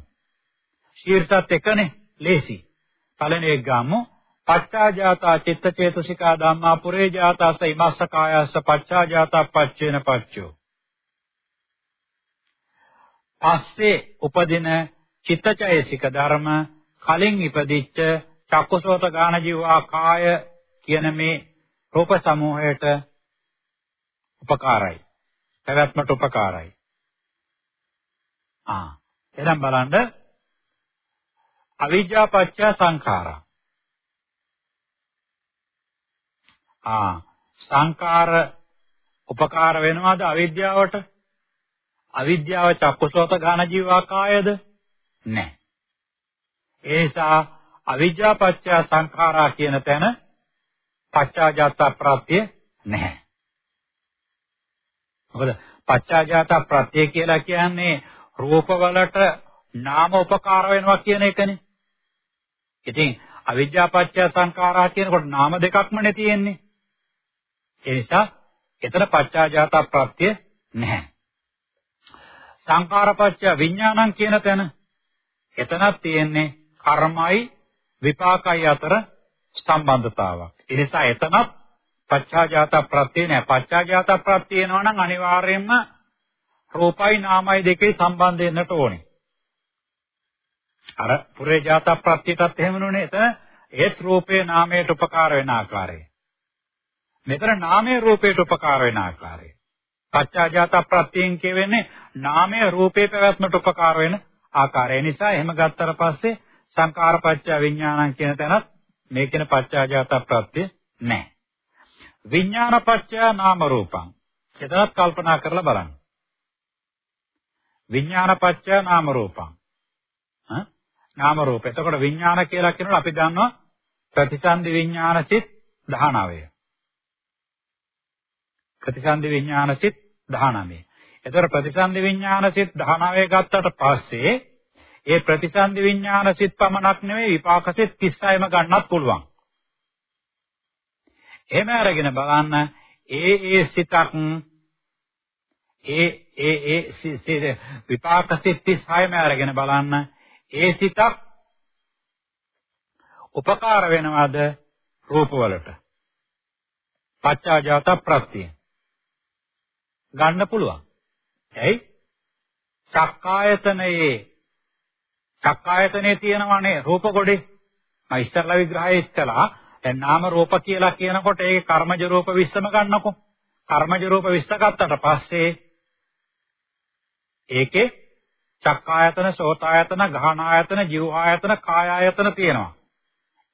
ශීර්ෂත් එකනේ ලේසි. පළවෙනි එක ගමු. පච්චාජාතා චිත්තචේතසිකා ධම්මා පුරේ ජාතාස ඉමස්ස කායස්ස පච්චාජාතා පච්චේන පච්චෝ පස්සේ උපදින චිත්තචෛසික ධර්ම කලින් ඉපදිච්ච චක්කසෝත ගාන ජීවා කාය කියන මේ රූප සමූහයට උපකාරයි. පැවැත්මට උපකාරයි. ආ එහෙනම් බලන්න අවිජ්ජා පත්‍ය සංඛාරා. ආ සංඛාර උපකාර වෙනවද අවිද්‍යාවට? අවිද්‍යාව චක්කසෝත ගාන ජීවාකායද? නැහැ. ඒ නිසා අවිජ්ජා පත්‍ය සංඛාරා කියන තැන පච්චාජාත ප්‍රත්‍ය නැහැ. මොකද පච්චාජාත ප්‍රත්‍ය කියලා කියන්නේ රූපවලට නාම උපකාර වෙනවා කියන එකනේ. ඉතින් අවිජ්ජා පත්‍ය සංඛාරා කියනකොට නාම දෙකක්මනේ තියෙන්නේ. ඒ නිසා එතන පච්චාජාත ප්‍රත්‍ය නැහැ. සංඛාරපච්ච විඥානං කියන තැන එතනක් තියෙන්නේ කර්මයි විපාකයි අතර සම්බන්ධතාවක්. ඒ නිසා එතනත් පච්චාජාත ප්‍රත්‍ය නෑ. පච්චාජාත ප්‍රත්‍ය වෙනවා නම් අනිවාර්යයෙන්ම රූපයි නාමයි දෙකේ සම්බන්ධ වෙන්නට ඕනේ. අර පුරේ ජාත ප්‍රත්‍යයටත් එහෙම නුනේ එතන ඒත් රූපේ නාමයට උපකාර වෙන ආකාරය. මෙතන නාමයේ රූපයට උපකාර වෙන ආකාරය. පච්චාජාත ප්‍රත්‍යයෙන් කියවෙන්නේ නාමයේ රූපේ පැවැත්මට උපකාර වෙන ආකාරය. නිසා එහෙම ගත්තට පස්සේ සංකාරපච්ච විඥානං කියන තැනත් මේ කියන පච්චාජාත ප්‍රත්‍ය නැහැ. විඥානපච්ච නාම රූපං. එතනත් කල්පනා කරලා බලන්න. විඥානපච්ච නාම රූපං. හ? නාම රූප. එතකොට විඥාන කියලා කියනකොට අපි දන්නවා ප්‍රතිසන්දි විඥාන සිත් 19. ප්‍රතිසන්දි විඥාන සිත් 19. එතකොට ප්‍රතිසන්දි විඥාන සිත් 19 ගත්තට පස්සේ ඒ ප්‍රතිසන්දි විඥාන සිත් පමණක් නෙවෙයි විපාක සිත් 36ම ගන්නත් පුළුවන්. එහෙම අරගෙන බලන්න ඒ ඒ සිතක් ඒ ඒ ඒ විපාක සිත් 36ම අරගෙන බලන්න ඒ සිතක් උපකාර වෙනවද රූපවලට? පච්චාජාත ප්‍රත්‍ය ගන්න පුළුවන්. ඇයි? චක්කායතනයේ චක්කායතනයේ තියෙනවනේ රූප කොටේ. මම ඉස්තරලා විග්‍රහය ඉස්සලා දැන් නාම රූප කියලා කියනකොට ඒකේ කර්මජ රූප 20ම ගන්නකො. කර්මජ රූප 20 ගත්තට පස්සේ ඒකේ චක්කායතන, සෝතායතන, ගහනායතන, જીවආයතන, කායායතන තියෙනවා.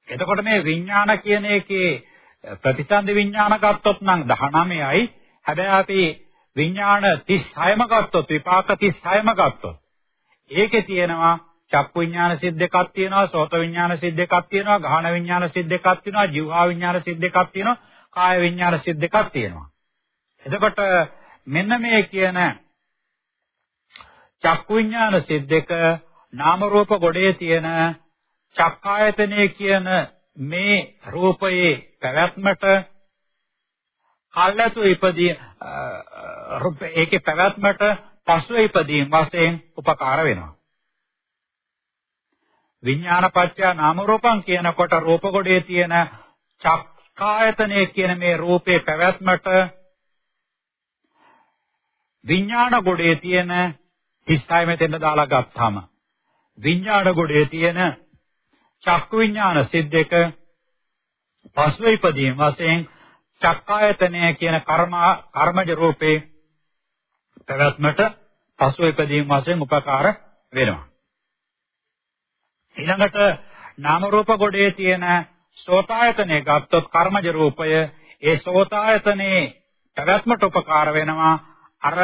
එතකොට මේ විඥාන කියන එකේ ප්‍රතිසන්දි විඥාන ගත්තොත් නම් 19යි. හැබැයි අපි විඥාන 36ම ගත්තොත් විපාක 36ම ගත්තොත්. ඒකේ තියෙනවා චක්කු විඥාන සිත් දෙකක් තියෙනවා සෝත විඥාන සිත් දෙකක් තියෙනවා ගහන විඥාන සිත් දෙකක් තියෙනවා જીවහා විඥාන සිත් දෙකක් තියෙනවා කාය විඥාන සිත් දෙකක් තියෙනවා. එතකොට මෙන්න මේ කියන චක්කු විඥාන සිත් දෙක නාම රූප ගොඩේ තියෙන චක්කායතනයේ කියන මේ රූපයේ පැවැත්මට කල්ැතු ඉපදී ඒකේ පැවැත්මට පසු ඉපදීම වශයෙන් උපකාර වෙනවා. විඥානපච්චය නාම රූපං කියනකොට රූප ගොඩේ තියෙන චක්කායතනයේ කියන මේ රූපේ පැවැත්මට විඥාන ගොඩේ තියෙන 36 මෙතෙන්ට දාලා ගත්තාම විඥාන ගොඩේ තියෙන චක්කු විඥාන සිද්දක පස්ව ඉදීම වශයෙන් චක්කායතනය කියන කර්ම කර්මජ රූපේ පැවැත්මට පස්ව ඉදීම වශයෙන් උපකාර වෙනවා. ඊළඟට නාම රූප ගොඩේ තියෙන සෝතායතනය ගත්තොත් කර්මජ රූපය ඒ සෝතායතනේ පැවැත්මට උපකාර වෙනවා. අර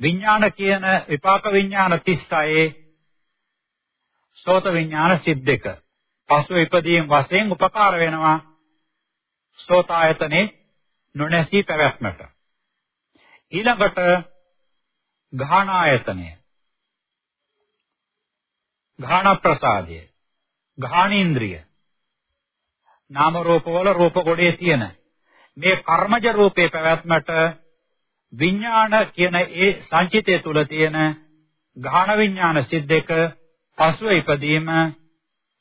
විඥාන කියන විපාක විඥාන 36 සෝත විඥාන සිද්දක පසු ඉදීම් වශයෙන් උපකාර වෙනවා. සෝතායතනේ නොනැසී පැවැත්මට. ඊළඟට ගාහනායතනය ගාහන ප්‍රසාදය ගාහනේන්ද්‍රිය නාම රූප වල රූප කොටේ තියෙන මේ කර්මජ රූපේ පැවැත්මට විඥාන කියන ඒ සංචිතය තුල තියෙන ගාහන විඥාන සිද්දක පසුව ඉපදීම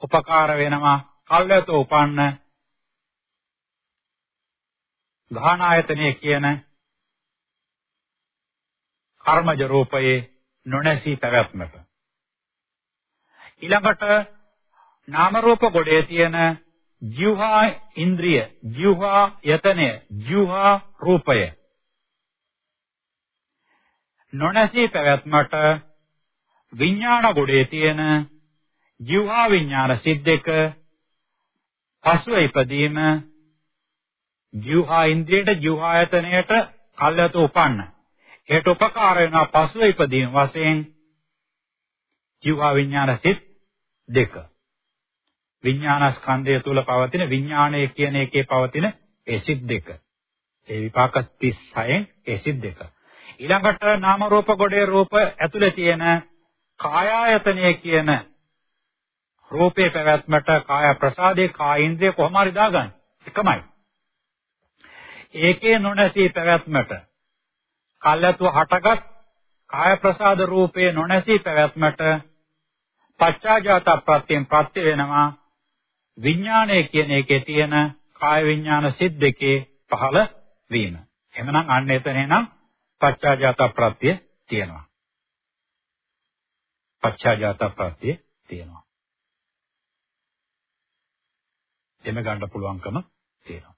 උපකාර වෙනවා. කල්යත උපන්න ගාහන ආයතනය කියන කර්මජ රූපයේ නොනැසී පැවැත්මට ඊළඟට නාම රූප ගොඩේ තියෙන ජීවහා ඉන්ද්‍රිය, ජීවහා යතනය, ජීවහා රූපය. නොනැසී පැවැත්මට විඥාන ගොඩේ තියෙන ජීවහා විඥාන සිද්දක පසුව ඉපදීම ජීවහා ඉන්ද්‍රියට ජීවහායතනයට කල්යතු උපන්න. ඒට උපකාර වෙනවා පසුව ඉපදීම වශයෙන් ජීවහා විඥාන සිත් දෙක. විඥානස්කන්ධය තුල පවතින විඥාණය කියන එකේ පවතින ඒ සිත් දෙක. ඒ විපාක 36න් ඒ සිත් දෙක. ඊළඟට නාම රූප ගොඩේ රූප ඇතුලේ තියෙන කායායතනය කියන රූපේ පැවැත්මට කාය ප්‍රසාදේ කායින්ද්‍රිය කොහොම හරි දාගන්න. එකමයි. ඒකේ නොනැසී පැවැත්මට කල්යතු හටගත් කාය ප්‍රසාද රූපේ නොනැසී පැවැත්මට පච්චාජාත ප්‍රත්‍යයෙන් ප්‍රත්‍ය වෙනවා විඥානය කියන එකේ තියෙන කාය විඥාන සිත් දෙකේ පහළ වීම. එහෙමනම් අන්න එතන එනම් පච්චාජාත ප්‍රත්‍ය තියෙනවා. පච්චාජාත ප්‍රත්‍ය තියෙනවා. එමෙ ගන්න පුළුවන්කම තියෙනවා.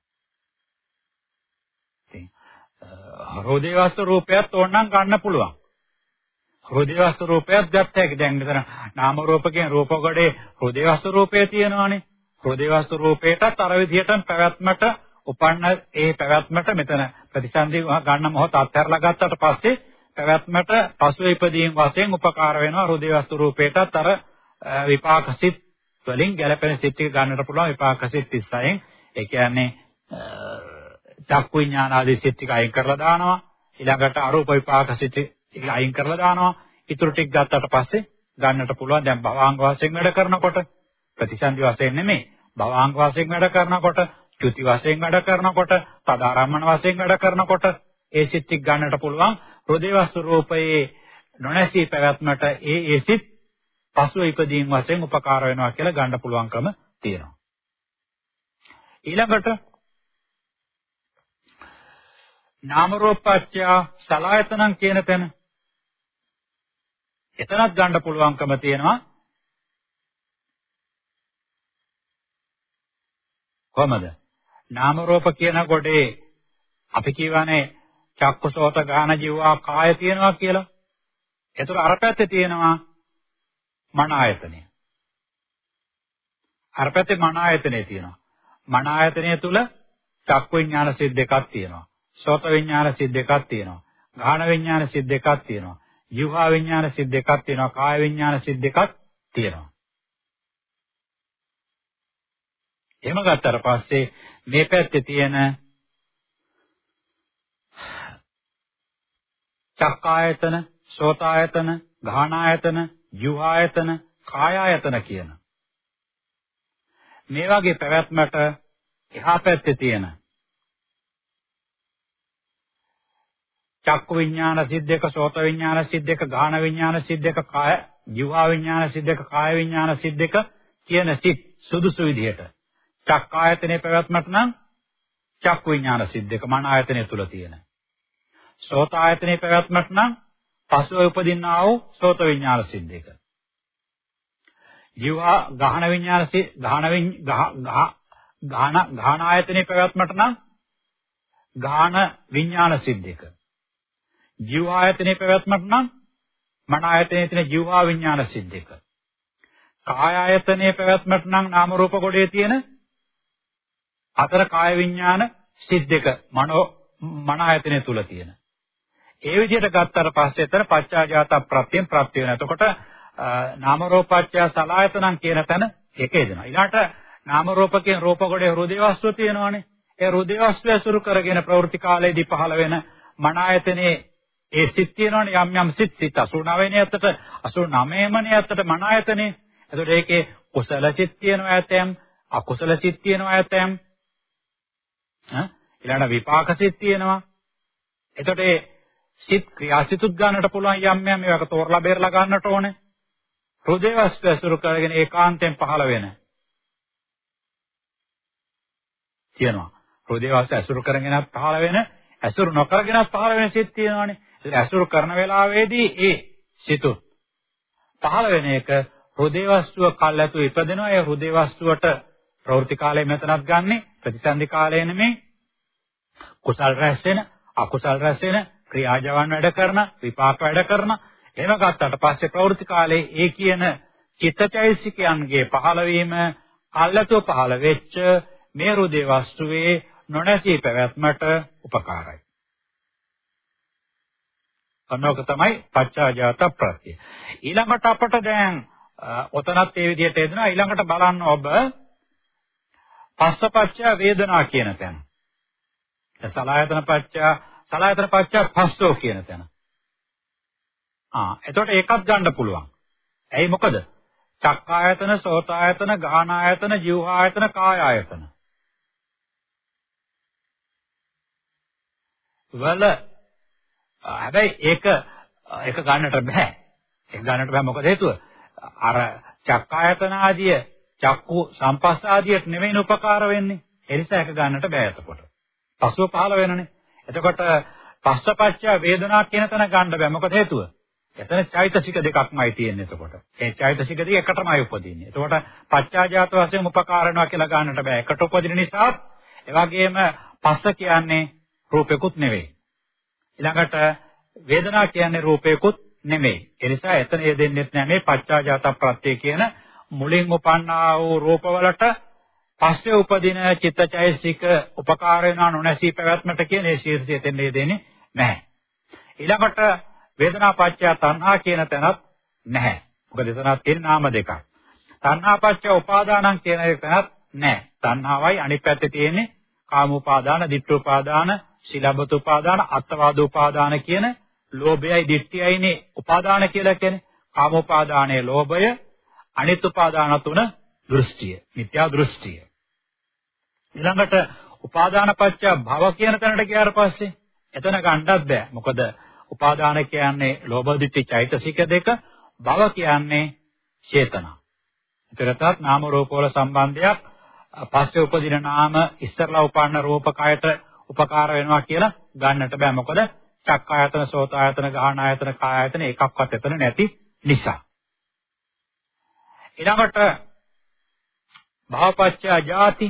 ඉතින් හෘදේවස්තු රූපයත් ඕනනම් ගන්න පුළුවන්. හෘදේවස්තු රූපයත් ගත්ත හැකි. දැන් මෙතන නාම රූපකෙන් රූප කොටේ හෘදේවස්තු රූපය තියෙනවානේ. හෘදේවස්තු රූපයටත් අර විදිහටම පැවැත්මට උපන්න ඒ පැවැත්මට මෙතන ප්‍රතිසන්දි ගන්න මොහොත අත්හැරලා ගත්තට පස්සේ පැවැත්මට පසුව ඉදීම් වශයෙන් උපකාර වෙනවා හෘදේවස්තු රූපයටත් අර විපාකසිත වලින් ගැලපෙන සිත් ටික ගන්නට පුළුවන් විපාකසිත 36න් ඒ කියන්නේ චක්කු විඥාන ආදී සිත් ටික අයින් කරලා දානවා. ඊළඟට අරූප විපාකසිත ටික අයින් කරලා දානවා. ඊටු ටික ගත්තට පස්සේ ගන්නට පුළුවන් දැන් භවාංග වශයෙන් වැඩ කරනකොට ප්‍රතිසන්දි වශයෙන් නෙමෙයි. භවාංග වශයෙන් වැඩ කරනකොට චුති වශයෙන් වැඩ කරනකොට තදාරම්මන වශයෙන් වැඩ කරනකොට ඒ සිත් ටික ගන්නට පුළුවන්. හෘදේවස්තු රූපයේ නොනැසී පැවැත්මට ඒ ඒ සිත් පසුව ඉදීම් වශයෙන් උපකාර වෙනවා කියලා ගන්න පුළුවන්කම තියෙනවා. ඊළඟට නාම රූපච්ඡ සලායතනං කියන තැන එතනත් ගන්න පුළුවන්කම තියෙනවා. කොහමද? නාම රූප කියන කොටේ අපි කියවනේ චක්කසෝත ගාන ජීවා කාය තියෙනවා කියලා. ඒතර අර පැත්තේ තියෙනවා මන ආයතනය. අර පැත්තේ මන ආයතනය තියෙනවා. මන ආයතනය තුල චක්කු විඥාන සිත් දෙකක් තියෙනවා. සෝත විඥාන සිත් දෙකක් තියෙනවා. ගාහන විඥාන සිත් දෙකක් තියෙනවා. ජීවා විඥාන සිත් දෙකක් තියෙනවා. කාය විඥාන සිත් දෙකක් තියෙනවා. එහෙම ගත්තට පස්සේ මේ පැත්තේ තියෙන චක්කායතන, සෝතායතන, ගාහනායතන, ජීවායතන, කායායතන කියන මේ වගේ පැවැත්මට එහා පැත්තේ තියෙන චක්කු විඥාන සිද්දක සෝත විඥාන සිද්දක ගාහන විඥාන සිද්දක කාය ජීවා විඥාන සිද්දක කාය විඥාන සිද්දක කියන සිත් සුදුසු විදිහට චක්කායතනේ පැවැත්මට නම් චක්කු විඥාන සිද්දක මන ආයතනය තුල තියෙන සෝත ආයතනේ පැවැත්මට නම් පසුව උපදින්නා වූ සෝත විඥාන සිද්දක. ජීවා ගහන විඥාන සි ගහන ගහන ගහන ආයතනේ පැවැත්මට නම් ගාන විඥාන සිද්දක. ජීව ආයතනේ පැවැත්මට නම් මන ආයතනේ තියෙන ජීවා විඥාන සිද්දක. කාය ආයතනේ පැවැත්මට නම් නාම රූප කොටේ තියෙන අතර කාය විඥාන සිද්දක මනෝ මන ආයතනේ තුල තියෙන. ඒ විදිහට ගත්තට පස්සේ එතන පච්චාජාත ප්‍රත්‍යයෙන් ප්‍රත්‍ය වෙනවා. එතකොට නාම රූපච්ඡය සලායතනං කියන තැන ඒක එදෙනවා. ඊළාට නාම රූපකේ රූප කොටේ හෘදේ වස්තුව තියෙනවානේ. ඒ හෘදේ වස්තුව ඇසුරු කරගෙන ප්‍රවෘත්ති කාලයේදී පහළ වෙන මන ආයතනේ ඒ සිත් තියෙනවනේ යම් යම් සිත් සිත් 89 නේ අතට 89ම නේ අතට මන ආයතනේ. එතකොට ඒකේ කුසල සිත් තියෙනවා ඇතැම් අකුසල සිත් තියෙනවා ඇතැම් ඈ ඊළඟ විපාක සිත් තියෙනවා. එතකොට ඒ සිත් ක්‍රියාසිතුත් ගන්නට පුළුවන් යම් යම් ඒවාක තෝරලා බේරලා ගන්නට ඕනේ. හෘදේ වස්තු ඇසුරු කරගෙන ඒකාන්තයෙන් පහළ වෙන. තියෙනවා. හෘදේ වස්තු ඇසුරු කරගෙනත් පහළ වෙන, ඇසුරු නොකරගෙනත් පහළ වෙන සිත් තියෙනවානේ. ඒක ඇසුරු කරන වෙලාවේදී ඒ සිතු පහළ වෙන එක හෘදේ වස්තුව කල්ැතු ඉපදෙනවා. ඒ හෘදේ වස්තුවට ප්‍රවෘත්ති කාලය මෙතනත් ගන්නෙ ප්‍රතිසන්දි කාලය නෙමෙයි. කුසල් රැස් වෙන, අකුසල් රැස් වෙන, ක්‍රියාජවන් වැඩ කරන, විපාක වැඩ කරන. එහෙම ගත්තට පස්සේ ප්‍රවෘත්ති කාලේ ඒ කියන චිත්තචෛසිකයන්ගේ පහළවීම කල්ලාතෝ පහළ වෙච්ච මේ රුදේ වස්තුවේ නොනැසී පැවැත්මට උපකාරයි. අනෝක තමයි පච්චාජාත ප්‍රත්‍ය. ඊළඟට අපට දැන් ඔතනත් ඒ විදිහට එදෙනවා ඊළඟට බලන්න ඔබ පස්සපච්ච වේදනා කියන තැන. සලායතන පච්ච සලායතන පච්ච පස්සෝ කියන තැන. ආ එතකොට ඒකත් ගන්න පුළුවන්. ඇයි මොකද? චක්කායතන, සෝතායතන, ගාහනායතන, જીවහායතන, කායායතන. වල හැබැයි ඒක ඒක ගන්නට බෑ. ඒක ගන්නට බෑ මොකද හේතුව? අර චක්කායතන ආදිය චක්කු සම්පස්සාදියට නෙවෙයි උපකාර වෙන්නේ. ඒ නිසා ඒක ගන්නට බෑ එතකොට. පසුව පහළ වෙනනේ. එතකොට පස්සපච්ච වේදනා කියන තැන ගන්න බෑ. මොකද හේතුව? එතන චෛතසික දෙකක්මයි තියෙන්නේ එතකොට. ඒ චෛතසික දෙක එකටමයි උපදින්නේ. එතකොට පච්චාජාත වශයෙන් උපකාරණවා කියලා ගන්නට බෑ. එකට උපදින නිසා ඒ වගේම පස්ස කියන්නේ රූපෙකුත් නෙවෙයි. ඊළඟට වේදනා කියන්නේ රූපයකුත් නෙමෙයි. ඒ නිසා එතන යෙදෙන්නේ නැහැ මේ පච්චාජාත ප්‍රත්‍ය කියන මුලින් උපන්නා වූ රූපවලට පස්සේ උපදින චිත්තචෛසික උපකාර වෙනා නොනැසී පැවැත්මට කියන ඒ ශීර්ෂය එතෙන් යෙදෙන්නේ නැහැ. ඊළඟට වේදනා පත්‍ය තණ්හා කියන තැනත් නැහැ. මොකද එතනත් තියෙන නාම දෙකක්. තණ්හා පත්‍ය උපාදානං කියන එකනත් නැහැ. තණ්හාවයි අනිත් පැත්තේ තියෙන්නේ කාම උපාදාන, ditth උපාදාන, සීලබ්බත උපාදාන, අත්වාද උපාදාන කියන ලෝභයයි ditthiyයිනේ උපාදාන කියලා කියන්නේ. කාම උපාදානයේ ලෝභය, අනිත් උපාදාන තුන දෘෂ්ටිය, මිත්‍යා දෘෂ්ටිය. ඊළඟට උපාදාන පත්‍ය භව කියන තැනට ගියාට පස්සේ එතන ගන්නත් බෑ. මොකද උපාදාන කියන්නේ ලෝභ ditthi චෛතසික දෙක, භව කියන්නේ චේතනා. ඒතරතත් නාම රූප වල සම්බන්ධයක් පස්සේ උපදින නාම ඉස්සරලා උපන්න රූපකයට උපකාර වෙනවා කියලා ගන්නට බෑ. මොකද චක්කායතන, සෝතායතන, ගාහනායතන, කායයතන එකක්වත් එතන නැති නිසා. ඊළඟට භවපච්චය ජාති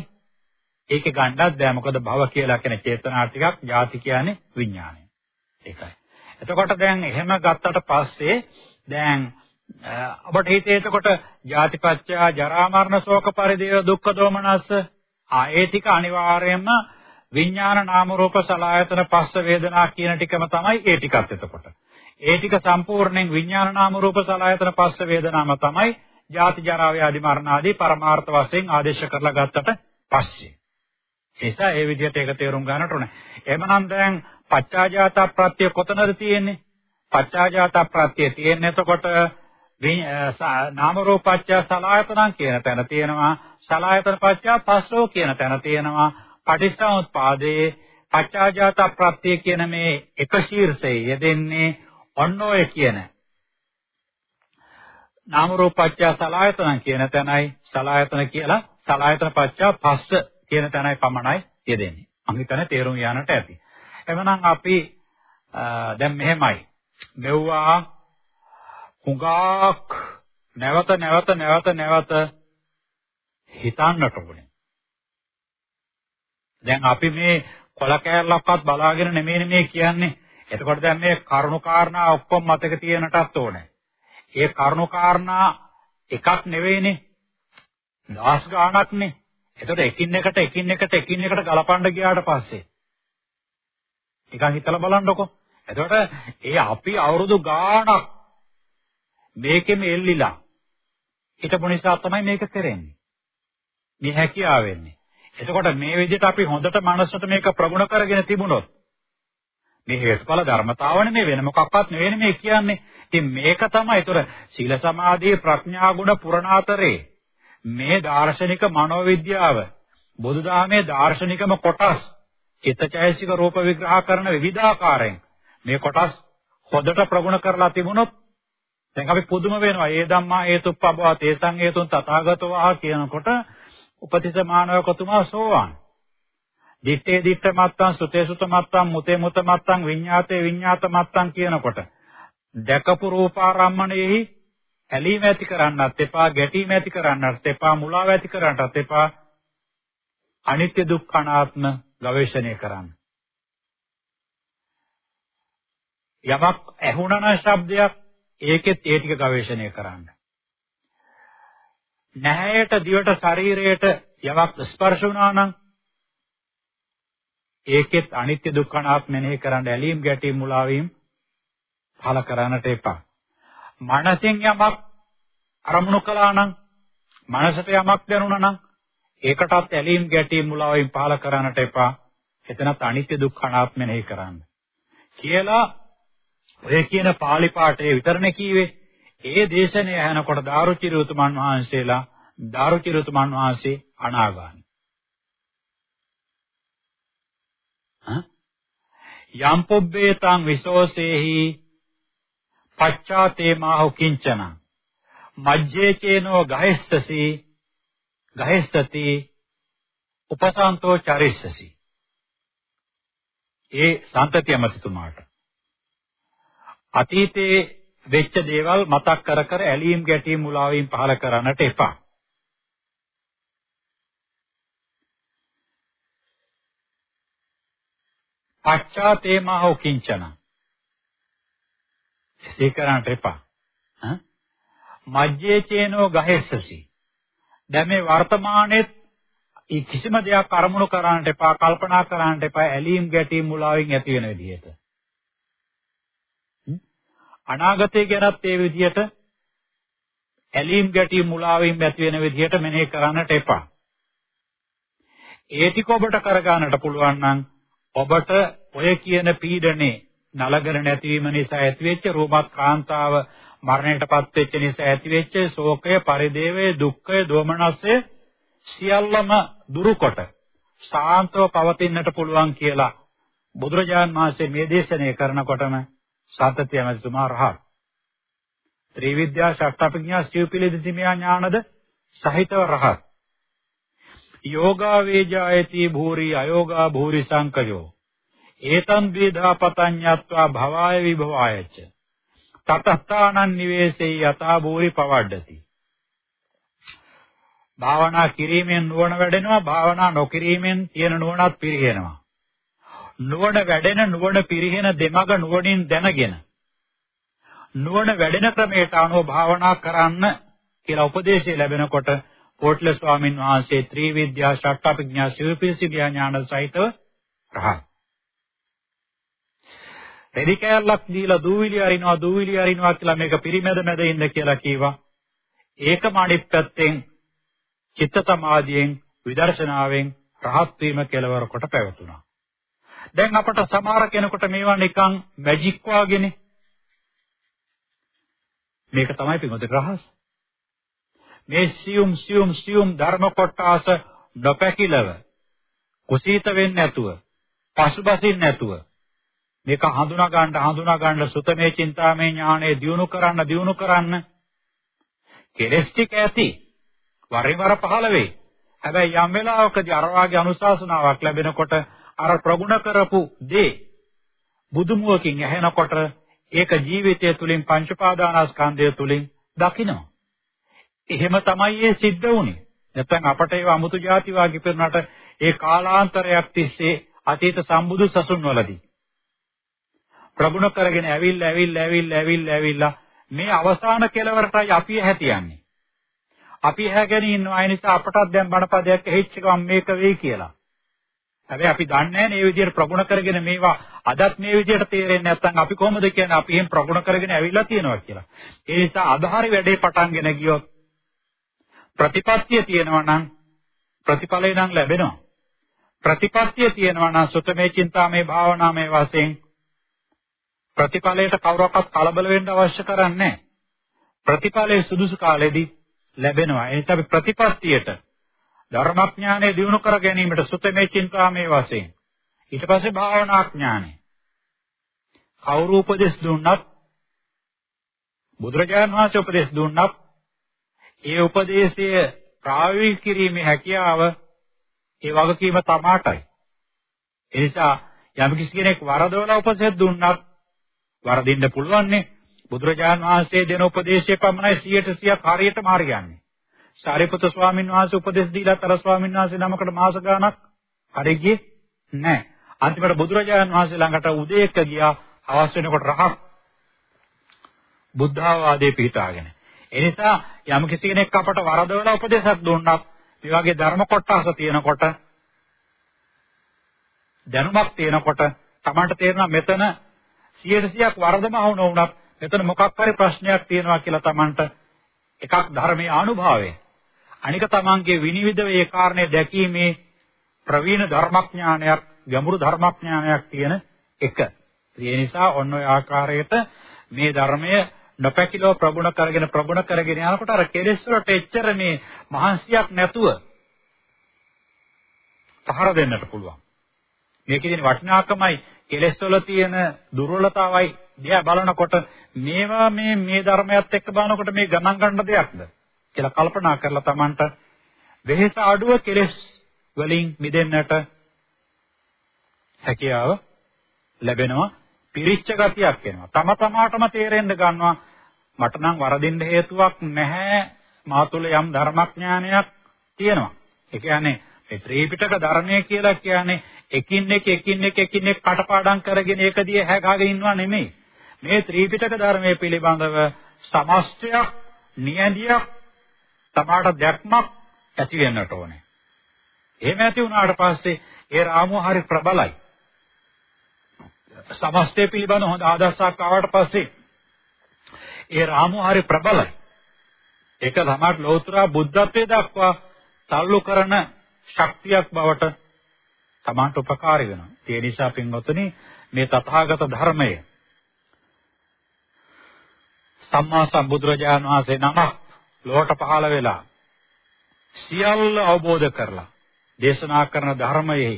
ඒක ගන්නත් බෑ මොකද භව කියලා කියන චේතනා ටිකක් ජාති කියන්නේ විඥානය. ඒකයි. එතකොට දැන් එහෙම ගත්තට පස්සේ දැන් ඔබට හිතේ එතකොට ජාතිපච්චය ජරා මරණ ශෝක පරිදේව දුක්ඛ දෝමනස්ස ආ ඒ ටික අනිවාර්යයෙන්ම විඥාන නාම රූප සලආයතන පස්ස වේදනා කියන ටිකම තමයි ඒ ටිකත් එතකොට. ඒ ටික සම්පූර්ණයෙන් විඥාන නාම රූප සලආයතන පස්ස වේදනාම තමයි ජාති ජරා ව්‍යාධි මරණ ආදී පරමාර්ථ වශයෙන් ආදේශ කරලා ගත්තට පස්සේ. නිසා ඒ විදිහට ඒක තේරුම් ගන්නට ඕනේ. එහෙමනම් දැන් පච්චාජාත ප්‍රත්‍ය කොතනද තියෙන්නේ? පච්චාජාත ප්‍රත්‍ය තියෙන්නේ එතකොට නාම රූපච්ච සලායතනං කියන තැන තියෙනවා. සලායතන පච්ච පස්සෝ කියන තැන තියෙනවා. පටිච්චසමුප්පාදේ පච්චාජාත ප්‍රත්‍ය කියන මේ එක ශීර්ෂයේ යෙදෙන්නේ ඔන්න ඔය කියන නාම රූප පත්‍ය සලායතන කියන තැනයි සලායතන කියලා සලායතන පත්‍ය පස්ස කියන තැනයි පමණයි යෙදෙන්නේ. මම හිතන්නේ තේරුම් යන්නට ඇති. එවනම් අපි දැන් මෙහෙමයි. මෙව්වා හුඟක් නැවත නැවත නැවත නැවත හිතන්නට ඕනේ. දැන් අපි මේ කොල කෑල්ලක්වත් බලාගෙන නෙමෙයි මේ කියන්නේ. එතකොට දැන් මේ කරුණු කාරණා ඔක්කොම මතක තියෙනටත් ඕනේ. ඒ කරුණු කාරණා එකක් නෙවෙයිනේ. දහස් ගාණක්නේ. එතකොට එකින් එකට එකින් එකට එකින් එකට ගලපන්න ගියාට පස්සේ නිකන් හිතලා බලන්නකො. එතකොට ඒ අපි අවුරුදු ගාණක් මේකෙම එල්ලිලා හිටපු නිසා තමයි මේක කරන්නේ. මේ හැකියාව වෙන්නේ. එතකොට මේ විදිහට අපි හොඳට මනසට මේක ප්‍රගුණ කරගෙන තිබුණොත් මේ හේතුඵල ධර්මතාවනේ මේ වෙන මොකක්වත් නෙවෙයි මේ කියන්නේ. ඉතින් මේක තමයි ඒතර සීල සමාධි ප්‍රඥා ගුණ පුරණාතරේ මේ දාර්ශනික මනෝවිද්‍යාව බුදුදහමේ දාර්ශනිකම කොටස් චිත්තචෛසික රූප විග්‍රහ කරන විවිධාකාරයෙන් මේ කොටස් හොදට ප්‍රගුණ කරලා තිබුණොත් දැන් අපි පුදුම වෙනවා ඒ ධම්මා හේතුප්පබව තේසං හේතුන් තථාගතෝ ආ කියනකොට උපතිස මානවකතුමා සෝවාන් දිත්තේ දිත්ත මත්තං සුතේ සුත මත්තං මුතේ මුත මත්තං විඤ්ඤාතේ විඤ්ඤාත මත්තං කියනකොට දැකපු රූපාරම්මණයෙහි ඇලීම ඇති කරන්නත් එපා ගැටීම ඇති කරන්නත් එපා මුලාව ඇති කරන්නත් එපා අනිත්‍ය දුක්ඛ අනාත්ම ගවේෂණය කරන්න. යමක් ඇහුණා ශබ්දයක් ඒකෙත් ඒ ටික ගවේෂණය කරන්න. නැහැයට දිවට ශරීරයට යමක් ස්පර්ශ වුණා නම් ඒකෙත් අනිත්‍ය දුක්ඛ අනාත්ම මෙනෙහි කරන්න ඇලීම් ගැටීම් මුලාවීම් පහල කරන්නට එපා. මනසෙන් යමක් අරමුණු කළා නම් මනසට යමක් දැනුණා නම් ඒකටත් ඇලීම් ගැටීම් මුලාවීම් පහල කරන්නට එපා. එතනත් අනිත්‍ය දුක්ඛ අනාත්ම මෙනෙහි කරන්න. කියලා ඔය කියන pāli පාඨයේ විතරනේ කීවේ. ඒ දේශනය ඇහෙනකොට දාරුචිර උතුමන් වහන්සේලා දාරුචිර උතුමන් වහන්සේ අනාගාමී. යම් පොබ්බේතං විසෝසේහි පච්චාතේ මාහු කිංචන. මජ්ජේ චේනෝ ගහෙස්සසි ගහෙස්සති උපසන්තෝ චරිස්සසි ඒ සම්තතිය මතතුමාට අතීතයේ වෙච්ච දේවල් මතක් කර කර ඇලීම් ගැටීම් මුලාවීම් පහල කරන්නට එපා. පච්චාතේමහෝ කිංචන. සීකරන්නට එපා. මජ්ජේ චේනෝ ගහෙස්සසි. දැන් මේ වර්තමානයේ කිසිම දෙයක් අරමුණු කරන්නට එපා කල්පනා කරන්නට එපා ඇලීම් ගැටීම් මුලාවෙන් ඇති වෙන විදිහට. අනාගතය ගැනත් ඒ විදිහට ඇලීම් ගැටීම් මුලාවීම් ඇති වෙන විදිහට මෙනෙහි කරන්නට එපා. ඒ ටික ඔබට කරගන්නට පුළුවන් නම් ඔබට ඔය කියන පීඩනේ නලගර නැතිවීම නිසා ඇතිවෙච්ච රූපත් කාන්තාව මරණයටපත් වෙච්ච නිසා ඇතිවෙච්ච ශෝකය, පරිදේවය, දුක්ඛය, දෝමනස්සය සියල්ලම දුරුකොට සාන්තව පවතින්නට පුළුවන් කියලා බුදුරජාන් වහන්සේ මේ දේශනය කරනකොටම සතතිය ඇමතිතුමා රහත්. ත්‍රිවිද්‍යා ෂට්ඨපඥා සිව්පිලිදි තිමියා ඥානද සහිතව රහත්. යෝගා වේජායති භූරි අයෝගා භූරි සංකයෝ. ඒතං ද්වේධා පතඤ්ඤත්වා භවාය විභවායච. තතස්ථානං නිවේසේ යතා භූරි පවඩ්ඩති. භාවනා කිරීමෙන් නුවණ වැඩෙනවා භාවනා නොකිරීමෙන් තියෙන නුවණත් පිරිහෙනවා. නුවණ වැඩෙන නුවණ පිරිහෙන දෙමග නුවණින් දැනගෙන නුවණ වැඩෙන ක්‍රමයට අනුව භාවනා කරන්න කියලා උපදේශය ලැබෙනකොට කෝට්ල ස්වාමින් වහන්සේ ත්‍රිවිද්‍යා ෂට්ඨපඥා සිව්පිසිග්‍යා ඥාන සහිතව රහත්. රෙදි කෑල්ලක් දීලා දූවිලි අරිනවා දූවිලි අරිනවා කියලා මේක පිරිමැද මැද ඉන්න කියලා කීවා. ඒකම අනිත් පැත්තෙන් චිත්ත සමාධියෙන් විදර්ශනාවෙන් රහත් වීම කෙලවර කොට පැවතුණා. දැන් අපට සමහර කෙනෙකුට මේවා නිකන් මැජික් වාගේනේ. මේක තමයි පිටුමත රහස. මේ සියුම් සියුම් සියුම් ධර්ම කොටාස නොපැකිලව කුසීත වෙන්නේ නැතුව පසුබසින් නැතුව මේක හඳුනා ගන්න හඳුනා ගන්න සුතමේ චින්තාමේ ඥානෙ දියුණු කරන්න දියුණු කරන්න කෙලස් ටික ඇති වරින් වර පහළ වෙයි හැබැයි යම් වෙලාවකදී අර වාගේ අනුශාසනාවක් ලැබෙනකොට අර ප්‍රගුණ කරපු දේ බුදුමුවකින් ඇහෙනකොට ඒක ජීවිතය තුලින් පංචපාදානස්කන්ධය තුලින් දකිනවා. එහෙම තමයි ඒ සිද්ධ වුනේ. නැත්නම් අපට ඒ අමුතු ಜಾති වාගේ පෙරණට ඒ කාලාන්තරයක් තිස්සේ අතීත සම්බුදු සසුන් වලදී ප්‍රගුණ කරගෙන ඇවිල්ලා ඇවිල්ලා ඇවිල්ලා ඇවිල්ලා ඇවිල්ලා මේ අවසාන කෙලවරටයි අපි හැතියන්නේ. අපි හැගෙන ඉන්න අය නිසා අපටත් දැන් බණපදයක් ඇහිච්ච ගමන් මේක වෙයි කියලා. හැබැයි අපි දන්නේ නැහැ මේ විදිහට ප්‍රගුණ කරගෙන මේවා අදත් මේ විදිහට තේරෙන්නේ නැත්නම් අපි කොහොමද කියන්නේ අපි එහෙන් ප්‍රගුණ කරගෙන ඇවිල්ලා තියෙනවා කියලා. ඒ නිසා අධහරි වැඩේ පටන්ගෙන ගියොත් ප්‍රතිපත්තිය තියෙනවා නම් ප්‍රතිඵලය නම් ලැබෙනවා. ප්‍රතිපත්තිය තියෙනවා නම් සුතමේ චින්තාමේ භාවනාමේ වශයෙන් ප්‍රතිඵලයට කවුරක්වත් කලබල වෙන්න අවශ්‍ය කරන්නේ නැහැ. ප්‍රතිඵලයේ සුදුසු කාලෙදී ලැබෙනවා. ඒ නිසා අපි ප්‍රතිපත්තියට ධර්මඥානය දිනු කර ගැනීමට සුතමේ චින්තාමේ වශයෙන්. ඊට පස්සේ භාවනා ඥානය. කවුරු උපදෙස් දුන්නත් බුදුරජාණන් වහන්සේ උපදෙස් දුන්නත් ඒ උපදේශය ප්‍රායෝගික කිරීමේ හැකියාව ඒ වගකීම තමාටයි. ඒ නිසා යම් කිසි කෙනෙක් වරදවලා උපදෙස් දුන්නත් වරදින්න පුළුවන්නේ බුදුරජාණන් වහන්සේ දෙන උපදේශය පමණයි 100% හරියටම හරියන්නේ. සාරිපුත්‍ර ස්වාමීන් වහන්සේ උපදෙස් දීලා තර ස්වාමීන් වහන්සේ නමකට මාස ගාණක් හරි ගියේ නැහැ. අන්තිමට බුදුරජාණන් වහන්සේ ළඟට උදේක ගියා අවස් වෙනකොට රහක් බුද්ධාවාදයේ පිටාගෙන. ඒ නිසා යම් කිසි කෙනෙක් අපට වරදවලා උපදේශයක් දුන්නත් මේ වගේ ධර්ම කොටස තියෙනකොට දැනුමක් තියෙනකොට Tamanට තේරෙනවා මෙතන 100%ක් වරදම වුණ වුණත් මෙතන මොකක් හරි ප්‍රශ්නයක් තියෙනවා කියලා Tamanට එකක් ධර්මයේ අනුභවය. අනික Tamanගේ විනිවිද ඒ කාරණේ දැකීමේ ප්‍රවීණ ධර්මඥානයක් ගැඹුරු ධර්මඥානයක් තියෙන එක. ඒ නිසා ඔන්න ඔය ආකාරයට මේ ධර්මය නොපැකිලව ප්‍රගුණ කරගෙන ප්‍රගුණ කරගෙන යනකොට අර කෙලෙස් වලට එච්චර මේ මහන්සියක් නැතුව පහර දෙන්නට පුළුවන්. මේකේ තියෙන වටිනාකමයි කෙලෙස් වල තියෙන දුර්වලතාවයි දිහා බලනකොට මේවා මේ මේ ධර්මයත් එක්ක බලනකොට මේ ගණන් ගන්න දෙයක්ද කියලා කල්පනා කරලා Tamanට වෙහෙස අඩුව කෙලෙස් වලින් මිදෙන්නට හැකියාව ලැබෙනවා පිරිච්ච ගතියක් එනවා. තම තමාටම තේරෙන්න ගන්නවා මට නම් වරදින්න හේතුවක් නැහැ මා තුළ යම් ධර්මඥානයක් තියෙනවා. ඒ කියන්නේ මේ ත්‍රිපිටක ධර්මය කියලා කියන්නේ එකින් එක එකින් එක එකින් එක කටපාඩම් කරගෙන ඒකදී හැගාගෙන ඉන්නව නෙමෙයි. මේ ත්‍රිපිටක ධර්මයේ පිළිබඳව සමස්තයක් නියැදියක් තමාට දැක්මක් ඇති වෙන්නට ඕනේ. එහෙම ඇති වුණාට පස්සේ ඒ රාමුව හරි ප්‍රබලයි. සමස්තය පිළිබඳ හොඳ ආදර්ශයක් ආවට පස්සේ ඒ රාමුව හරි ප්‍රබලයි. ඒක තමයි ලෞතර බුද්ධත්වයට දක්වා තල්ලු කරන ශක්තියක් බවට තමන්ට උපකාරී වෙනවා. ඒ නිසා පින්වතුනි මේ තථාගත ධර්මය සම්මා සම්බුදුරජාණන් වහන්සේ නමක් ලෝකට පහළ වෙලා සියල්ල අවබෝධ කරලා දේශනා කරන ධර්මයේ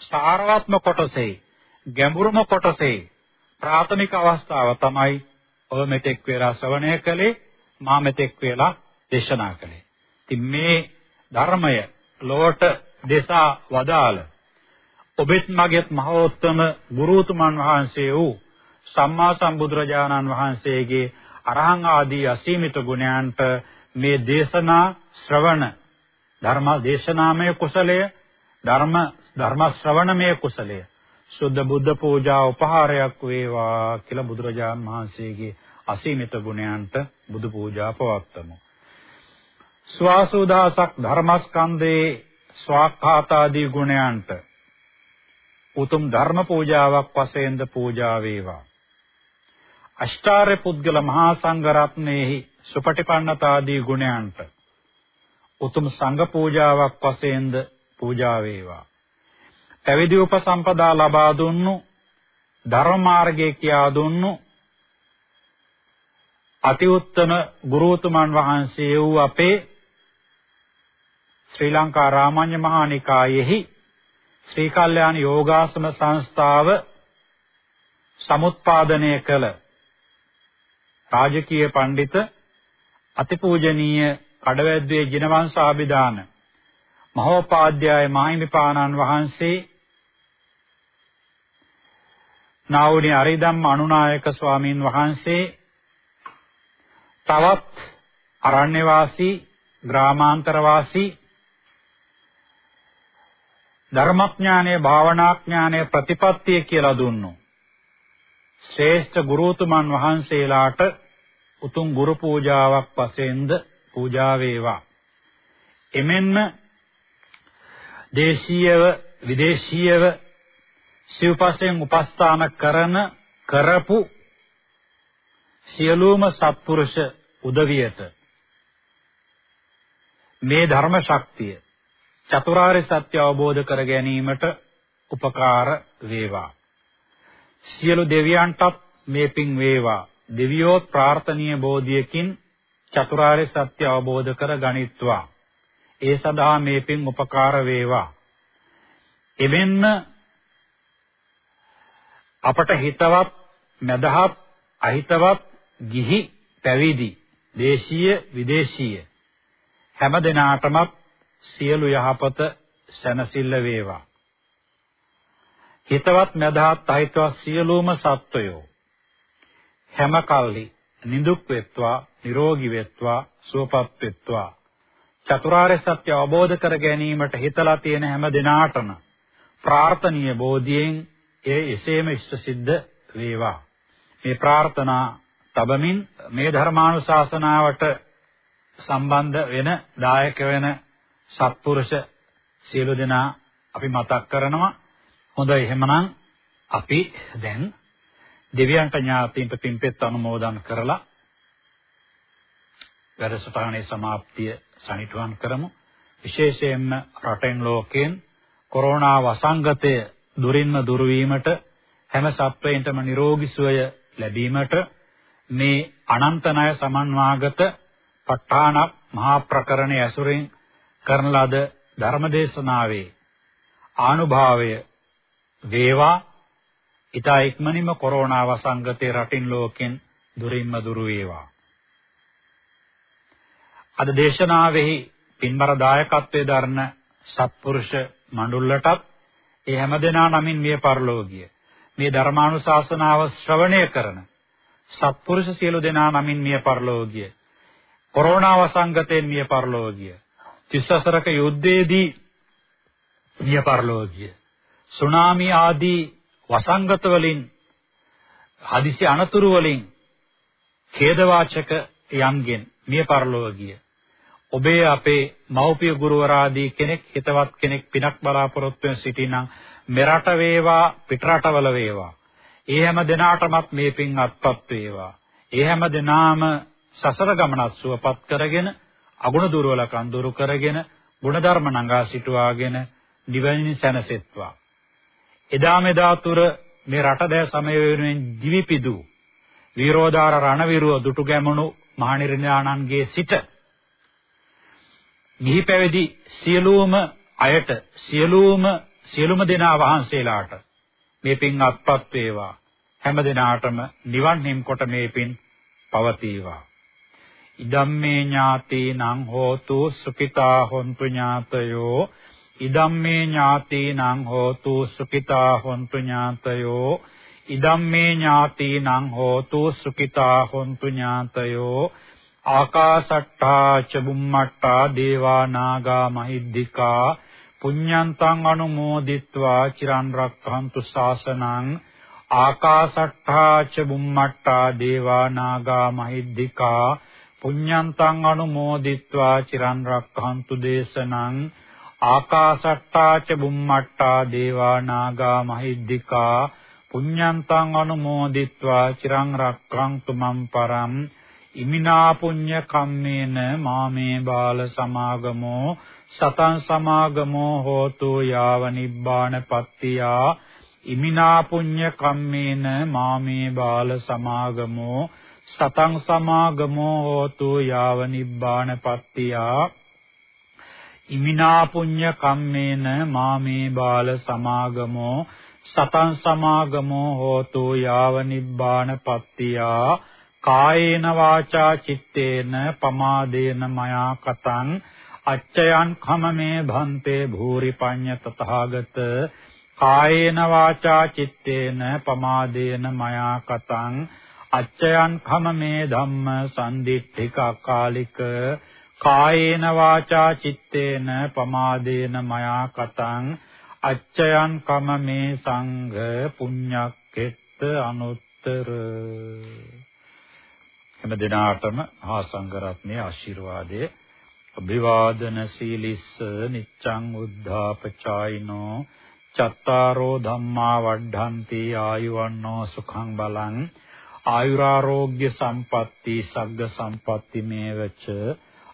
සාරවත්ම කොටසේ ගැඹුරුම කොටසේ ප්‍රාථමික අවස්ථාව තමයි ඔබ මෙතෙක් වේලා ශ්‍රවණය කළේ මා මෙතෙක් වේලා දේශනා කළේ. ඉතින් මේ ධර්මය ලොවට දෙසා වදාළ ඔබෙත් මගේත් මහෝත්තම ගුරුතුමන් වහන්සේ වූ සම්මා සම්බුදුරජාණන් වහන්සේගේ අරහං ආදී අසීමිත ගුණයන්ට මේ දේශනා ශ්‍රවණ ධර්ම දේශනාමය කුසලය ධර්ම ධර්ම ශ්‍රවණමය කුසලය සුද්ධ බුද්ධ පූජා උපහාරයක් වේවා කියලා බුදුරජාණන් වහන්සේගේ අසීමිත ගුණයන්ට බුදු පූජා පවත්වමු. ස්වාසුදාසක් ධර්මස්කන්ධේ ස්වාඛාතාදී ගුණයන්ට උතුම් ධර්ම පූජාවක් වශයෙන්ද පූජා වේවා. අෂ්ටාර්ය පුද්ගල මහා සංඝ රත්නයේහි සුපටිපන්නතාදී ගුණයන්ට උතුම් සංඝ පූජාවක් වශයෙන්ද පූජා වේවා. පැවිදි උපසම්පදා ලබා දුන්නු ධර්ම මාර්ගයේ කියා දුන්නු අති උත්තම ගුරුතුමන් වහන්සේ වූ අපේ ශ්‍රී ලංකා රාමඤ්ඤ මහානිකායෙහි ශ්‍රී කල්යාණ යෝගාසන සංස්ථාව සමුත්පාදනය කළ රාජකීය පඬිත අතිපූජනීය කඩවැද්දේ ජිනවංශ ආභිදාන මහෝපාද්‍යය මහිමිපාණන් වහන්සේ නාවුනි අරිදම්ම අනුනායක ස්වාමීන් වහන්සේ තවත් අරණ්‍ය වාසී ග්‍රාමාන්තර වාසී ධර්මඥානයේ භාවනාඥානයේ ප්‍රතිපත්තිය කියලා දුන්නු. ශ්‍රේෂ්ඨ ගුරුතුමන් වහන්සේලාට උතුම් ගුරු පූජාවක් වශයෙන්ද පූජා වේවා. එමෙන්ම දේශීයව විදේශීයව සිව්පසෙන් උපස්ථාන කරන කරපු සියලුම සත්පුරුෂ උදවියට මේ ධර්ම ශක්තිය චතුරාර්ය සත්‍ය අවබෝධ කර ගැනීමට උපකාර වේවා. සියලු දෙවියන්ටත් මේ පින් වේවා. දෙවියෝ ප්‍රාර්ථනීය බෝධියකින් චතුරාර්ය සත්‍ය අවබෝධ කර ගනිත්වා. ඒ සඳහා මේ පින් උපකාර වේවා. එවෙන්න අපට හිතවත් මදහත් අහිතවත් ගිහි පැවිදි දේශීය විදේශීය හැම දිනාටම සියලු යහපත සැනසෙල්ල වේවා. හිතවත් මදහත් අහිතවත් සියලුම සත්වයෝ හැම කල්හි නිදුක් වෙත්වා නිරෝගී වෙත්වා සුවපත් වෙත්වා චතුරාර්ය සත්‍ය අවබෝධ කර ගැනීමට හිතලා තියෙන හැම දිනාටම ප්‍රාර්ථනීය බෝධියෙන් ඒ එසේම ඉෂ්ට සිද්ධ වේවා. මේ ප්‍රාර්ථනා තබමින් මේ ධර්මානුශාසනාවට සම්බන්ධ වෙන දායක වෙන සත්පුරුෂ සියලු දෙනා අපි මතක් කරනවා. හොඳයි එහෙමනම් අපි දැන් දෙවියන්ට ඥාතීන්ට පින්පෙත් අනුමෝදන් කරලා වැඩසටහනේ સમાප්තිය සනිටුහන් කරමු. විශේෂයෙන්ම රටෙන් ලෝකයෙන් කොරෝනා වසංගතය දුරින්ම දුරු වීමට හැම සත්වයින්ටම නිරෝගී සුවය ලැබීමට මේ අනන්ත ණය සමන්වාගත ප ဋ ාණ මහා ප්‍රකරණයේ ඇසුරින් කරන ලද ධර්මදේශනාවේ ආනුභාවය වේවා ඊතා ඉක්මනින්ම කොරෝනා වසංගතේ රටින් ලෝකෙන් දුරින්ම දුරු වේවා. අද දේශනාවෙහි පින්බර දායකත්වයේ දරන සත්පුරුෂ මඬුල්ලටත් ඒ හැමදෙනා නමින් මිය පරලෝකීය. මේ ධර්මානුශාසනාව ශ්‍රවණය කරන සත්පුරුෂ සියලු දෙනා නමින් මිය පරලෝකීය. කොරෝනා වසංගතයෙන් මිය පරලෝකීය. තිස්සසරක යුද්ධයේදී මිය පරලෝකීය. සුනාමි ආදී වසංගත වලින් හදිසි අනතුරු වලින් ඛේදවාචක යම්ගෙන් මිය පරලෝකීය ඔබේ අපේ මව්පිය ගුරුවරාදී කෙනෙක් හිතවත් කෙනෙක් පිනක් බලාපොරොත්තු වෙන සිටිනම් මෙරට වේවා පිටරටවල වේවා. ඒ හැම දිනාටමත් මේ පින් අත්පත් වේවා. ඒ හැම දිනාම සසර ගමනත් සුවපත් කරගෙන අගුණ දුර්වලකම් දුරු කරගෙන ගුණධර්ම නඟා සිටුවාගෙන නිවනින් සැනසෙත්වා. එදා මෙදා තුර මේ රට දැ සමය වෙනුවෙන් දිවිපිදු විරෝධාර රණවිරුව දුටු ගැමුණු මහනිර්ඥානන්ගේ සිට ගිහි පැවිදි සියලුම අයට සියලුම සියලුම දෙනා වහන්සේලාට මේ පින් අත්පත් වේවා. හැම දිනාටම නිවන් හිම් කොට මේ පින් පවතිවා. ඉදම්මේ ඥාතීනං හෝතු සුඛිතා හොන්තු ඥාතයෝ ඉදම්මේ ඥාතීනං හෝතු සුඛිතා හොන්තු ඥාතයෝ ඉදම්මේ ඥාතීනං හෝතු සුඛිතා හොන්තු ඥාතයෝ ආකාසට්ටා ච බුම්මට්ටා දේවා නාග මහිද්దికා පුඤ්ඤන්තං අනුමෝදිත්වා චිරන් රක්ඛන්තු ශාසනං ආකාසට්ටා ච බුම්මට්ටා දේවා නාග මහිද්దికා පුඤ්ඤන්තං අනුමෝදිත්වා චිරන් රක්ඛන්තු දේශනං ආකාසට්ටා ච බුම්මට්ටා දේවා නාග මහිද්దికා පුඤ්ඤන්තං අනුමෝදිත්වා චිරන් රක්ඛන්තු මම් පරම් ඉමිනා පුඤ්ඤ කම්මේන මාමේ බාල සමාගමෝ සතං සමාගමෝ හෝතු යාව නිබ්බාන පත්තියා ඉමිනා පුඤ්ඤ කම්මේන මාමේ බාල සමාගමෝ සතං සමාගමෝ හෝතු යාව නිබ්බාන පත්තියා ඉමිනා පුඤ්ඤ කම්මේන මාමේ බාල සමාගමෝ සතං සමාගමෝ හෝතු යාව නිබ්බාන පත්තියා කායේන වාචා චිත්තේන පමාදේන මයා කතං අච්චයන් khමමේ භන්තේ භූරි පඤ්ඤ තථාගත කායේන වාචා චිත්තේන පමාදේන මයා කතං අච්චයන් khමමේ ධම්ම සම්දිත්තික අකාලික කායේන වාචා චිත්තේන පමාදේන මයා කතං අච්චයන් කමමේ සංඝ පුඤ්ඤක්කෙත්ත අනුත්තර. හැම දිනාටම මහා සංඝරත්නයේ ආශිර්වාදයේ අභිවාදන සීලිස්ස නිච්ඡං උද්ධාපචායිනෝ චත්තාරෝ ධම්මා වඩ්ඩಂತಿ ආයුවන්නෝ සුඛං බලං ආයුරාෝග්‍ය සම්පatti සග්ග සම්පatti මේවච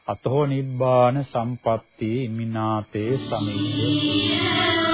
අතෝ නිබ්බාන සම්පatti මිනාතේ සමිද්ද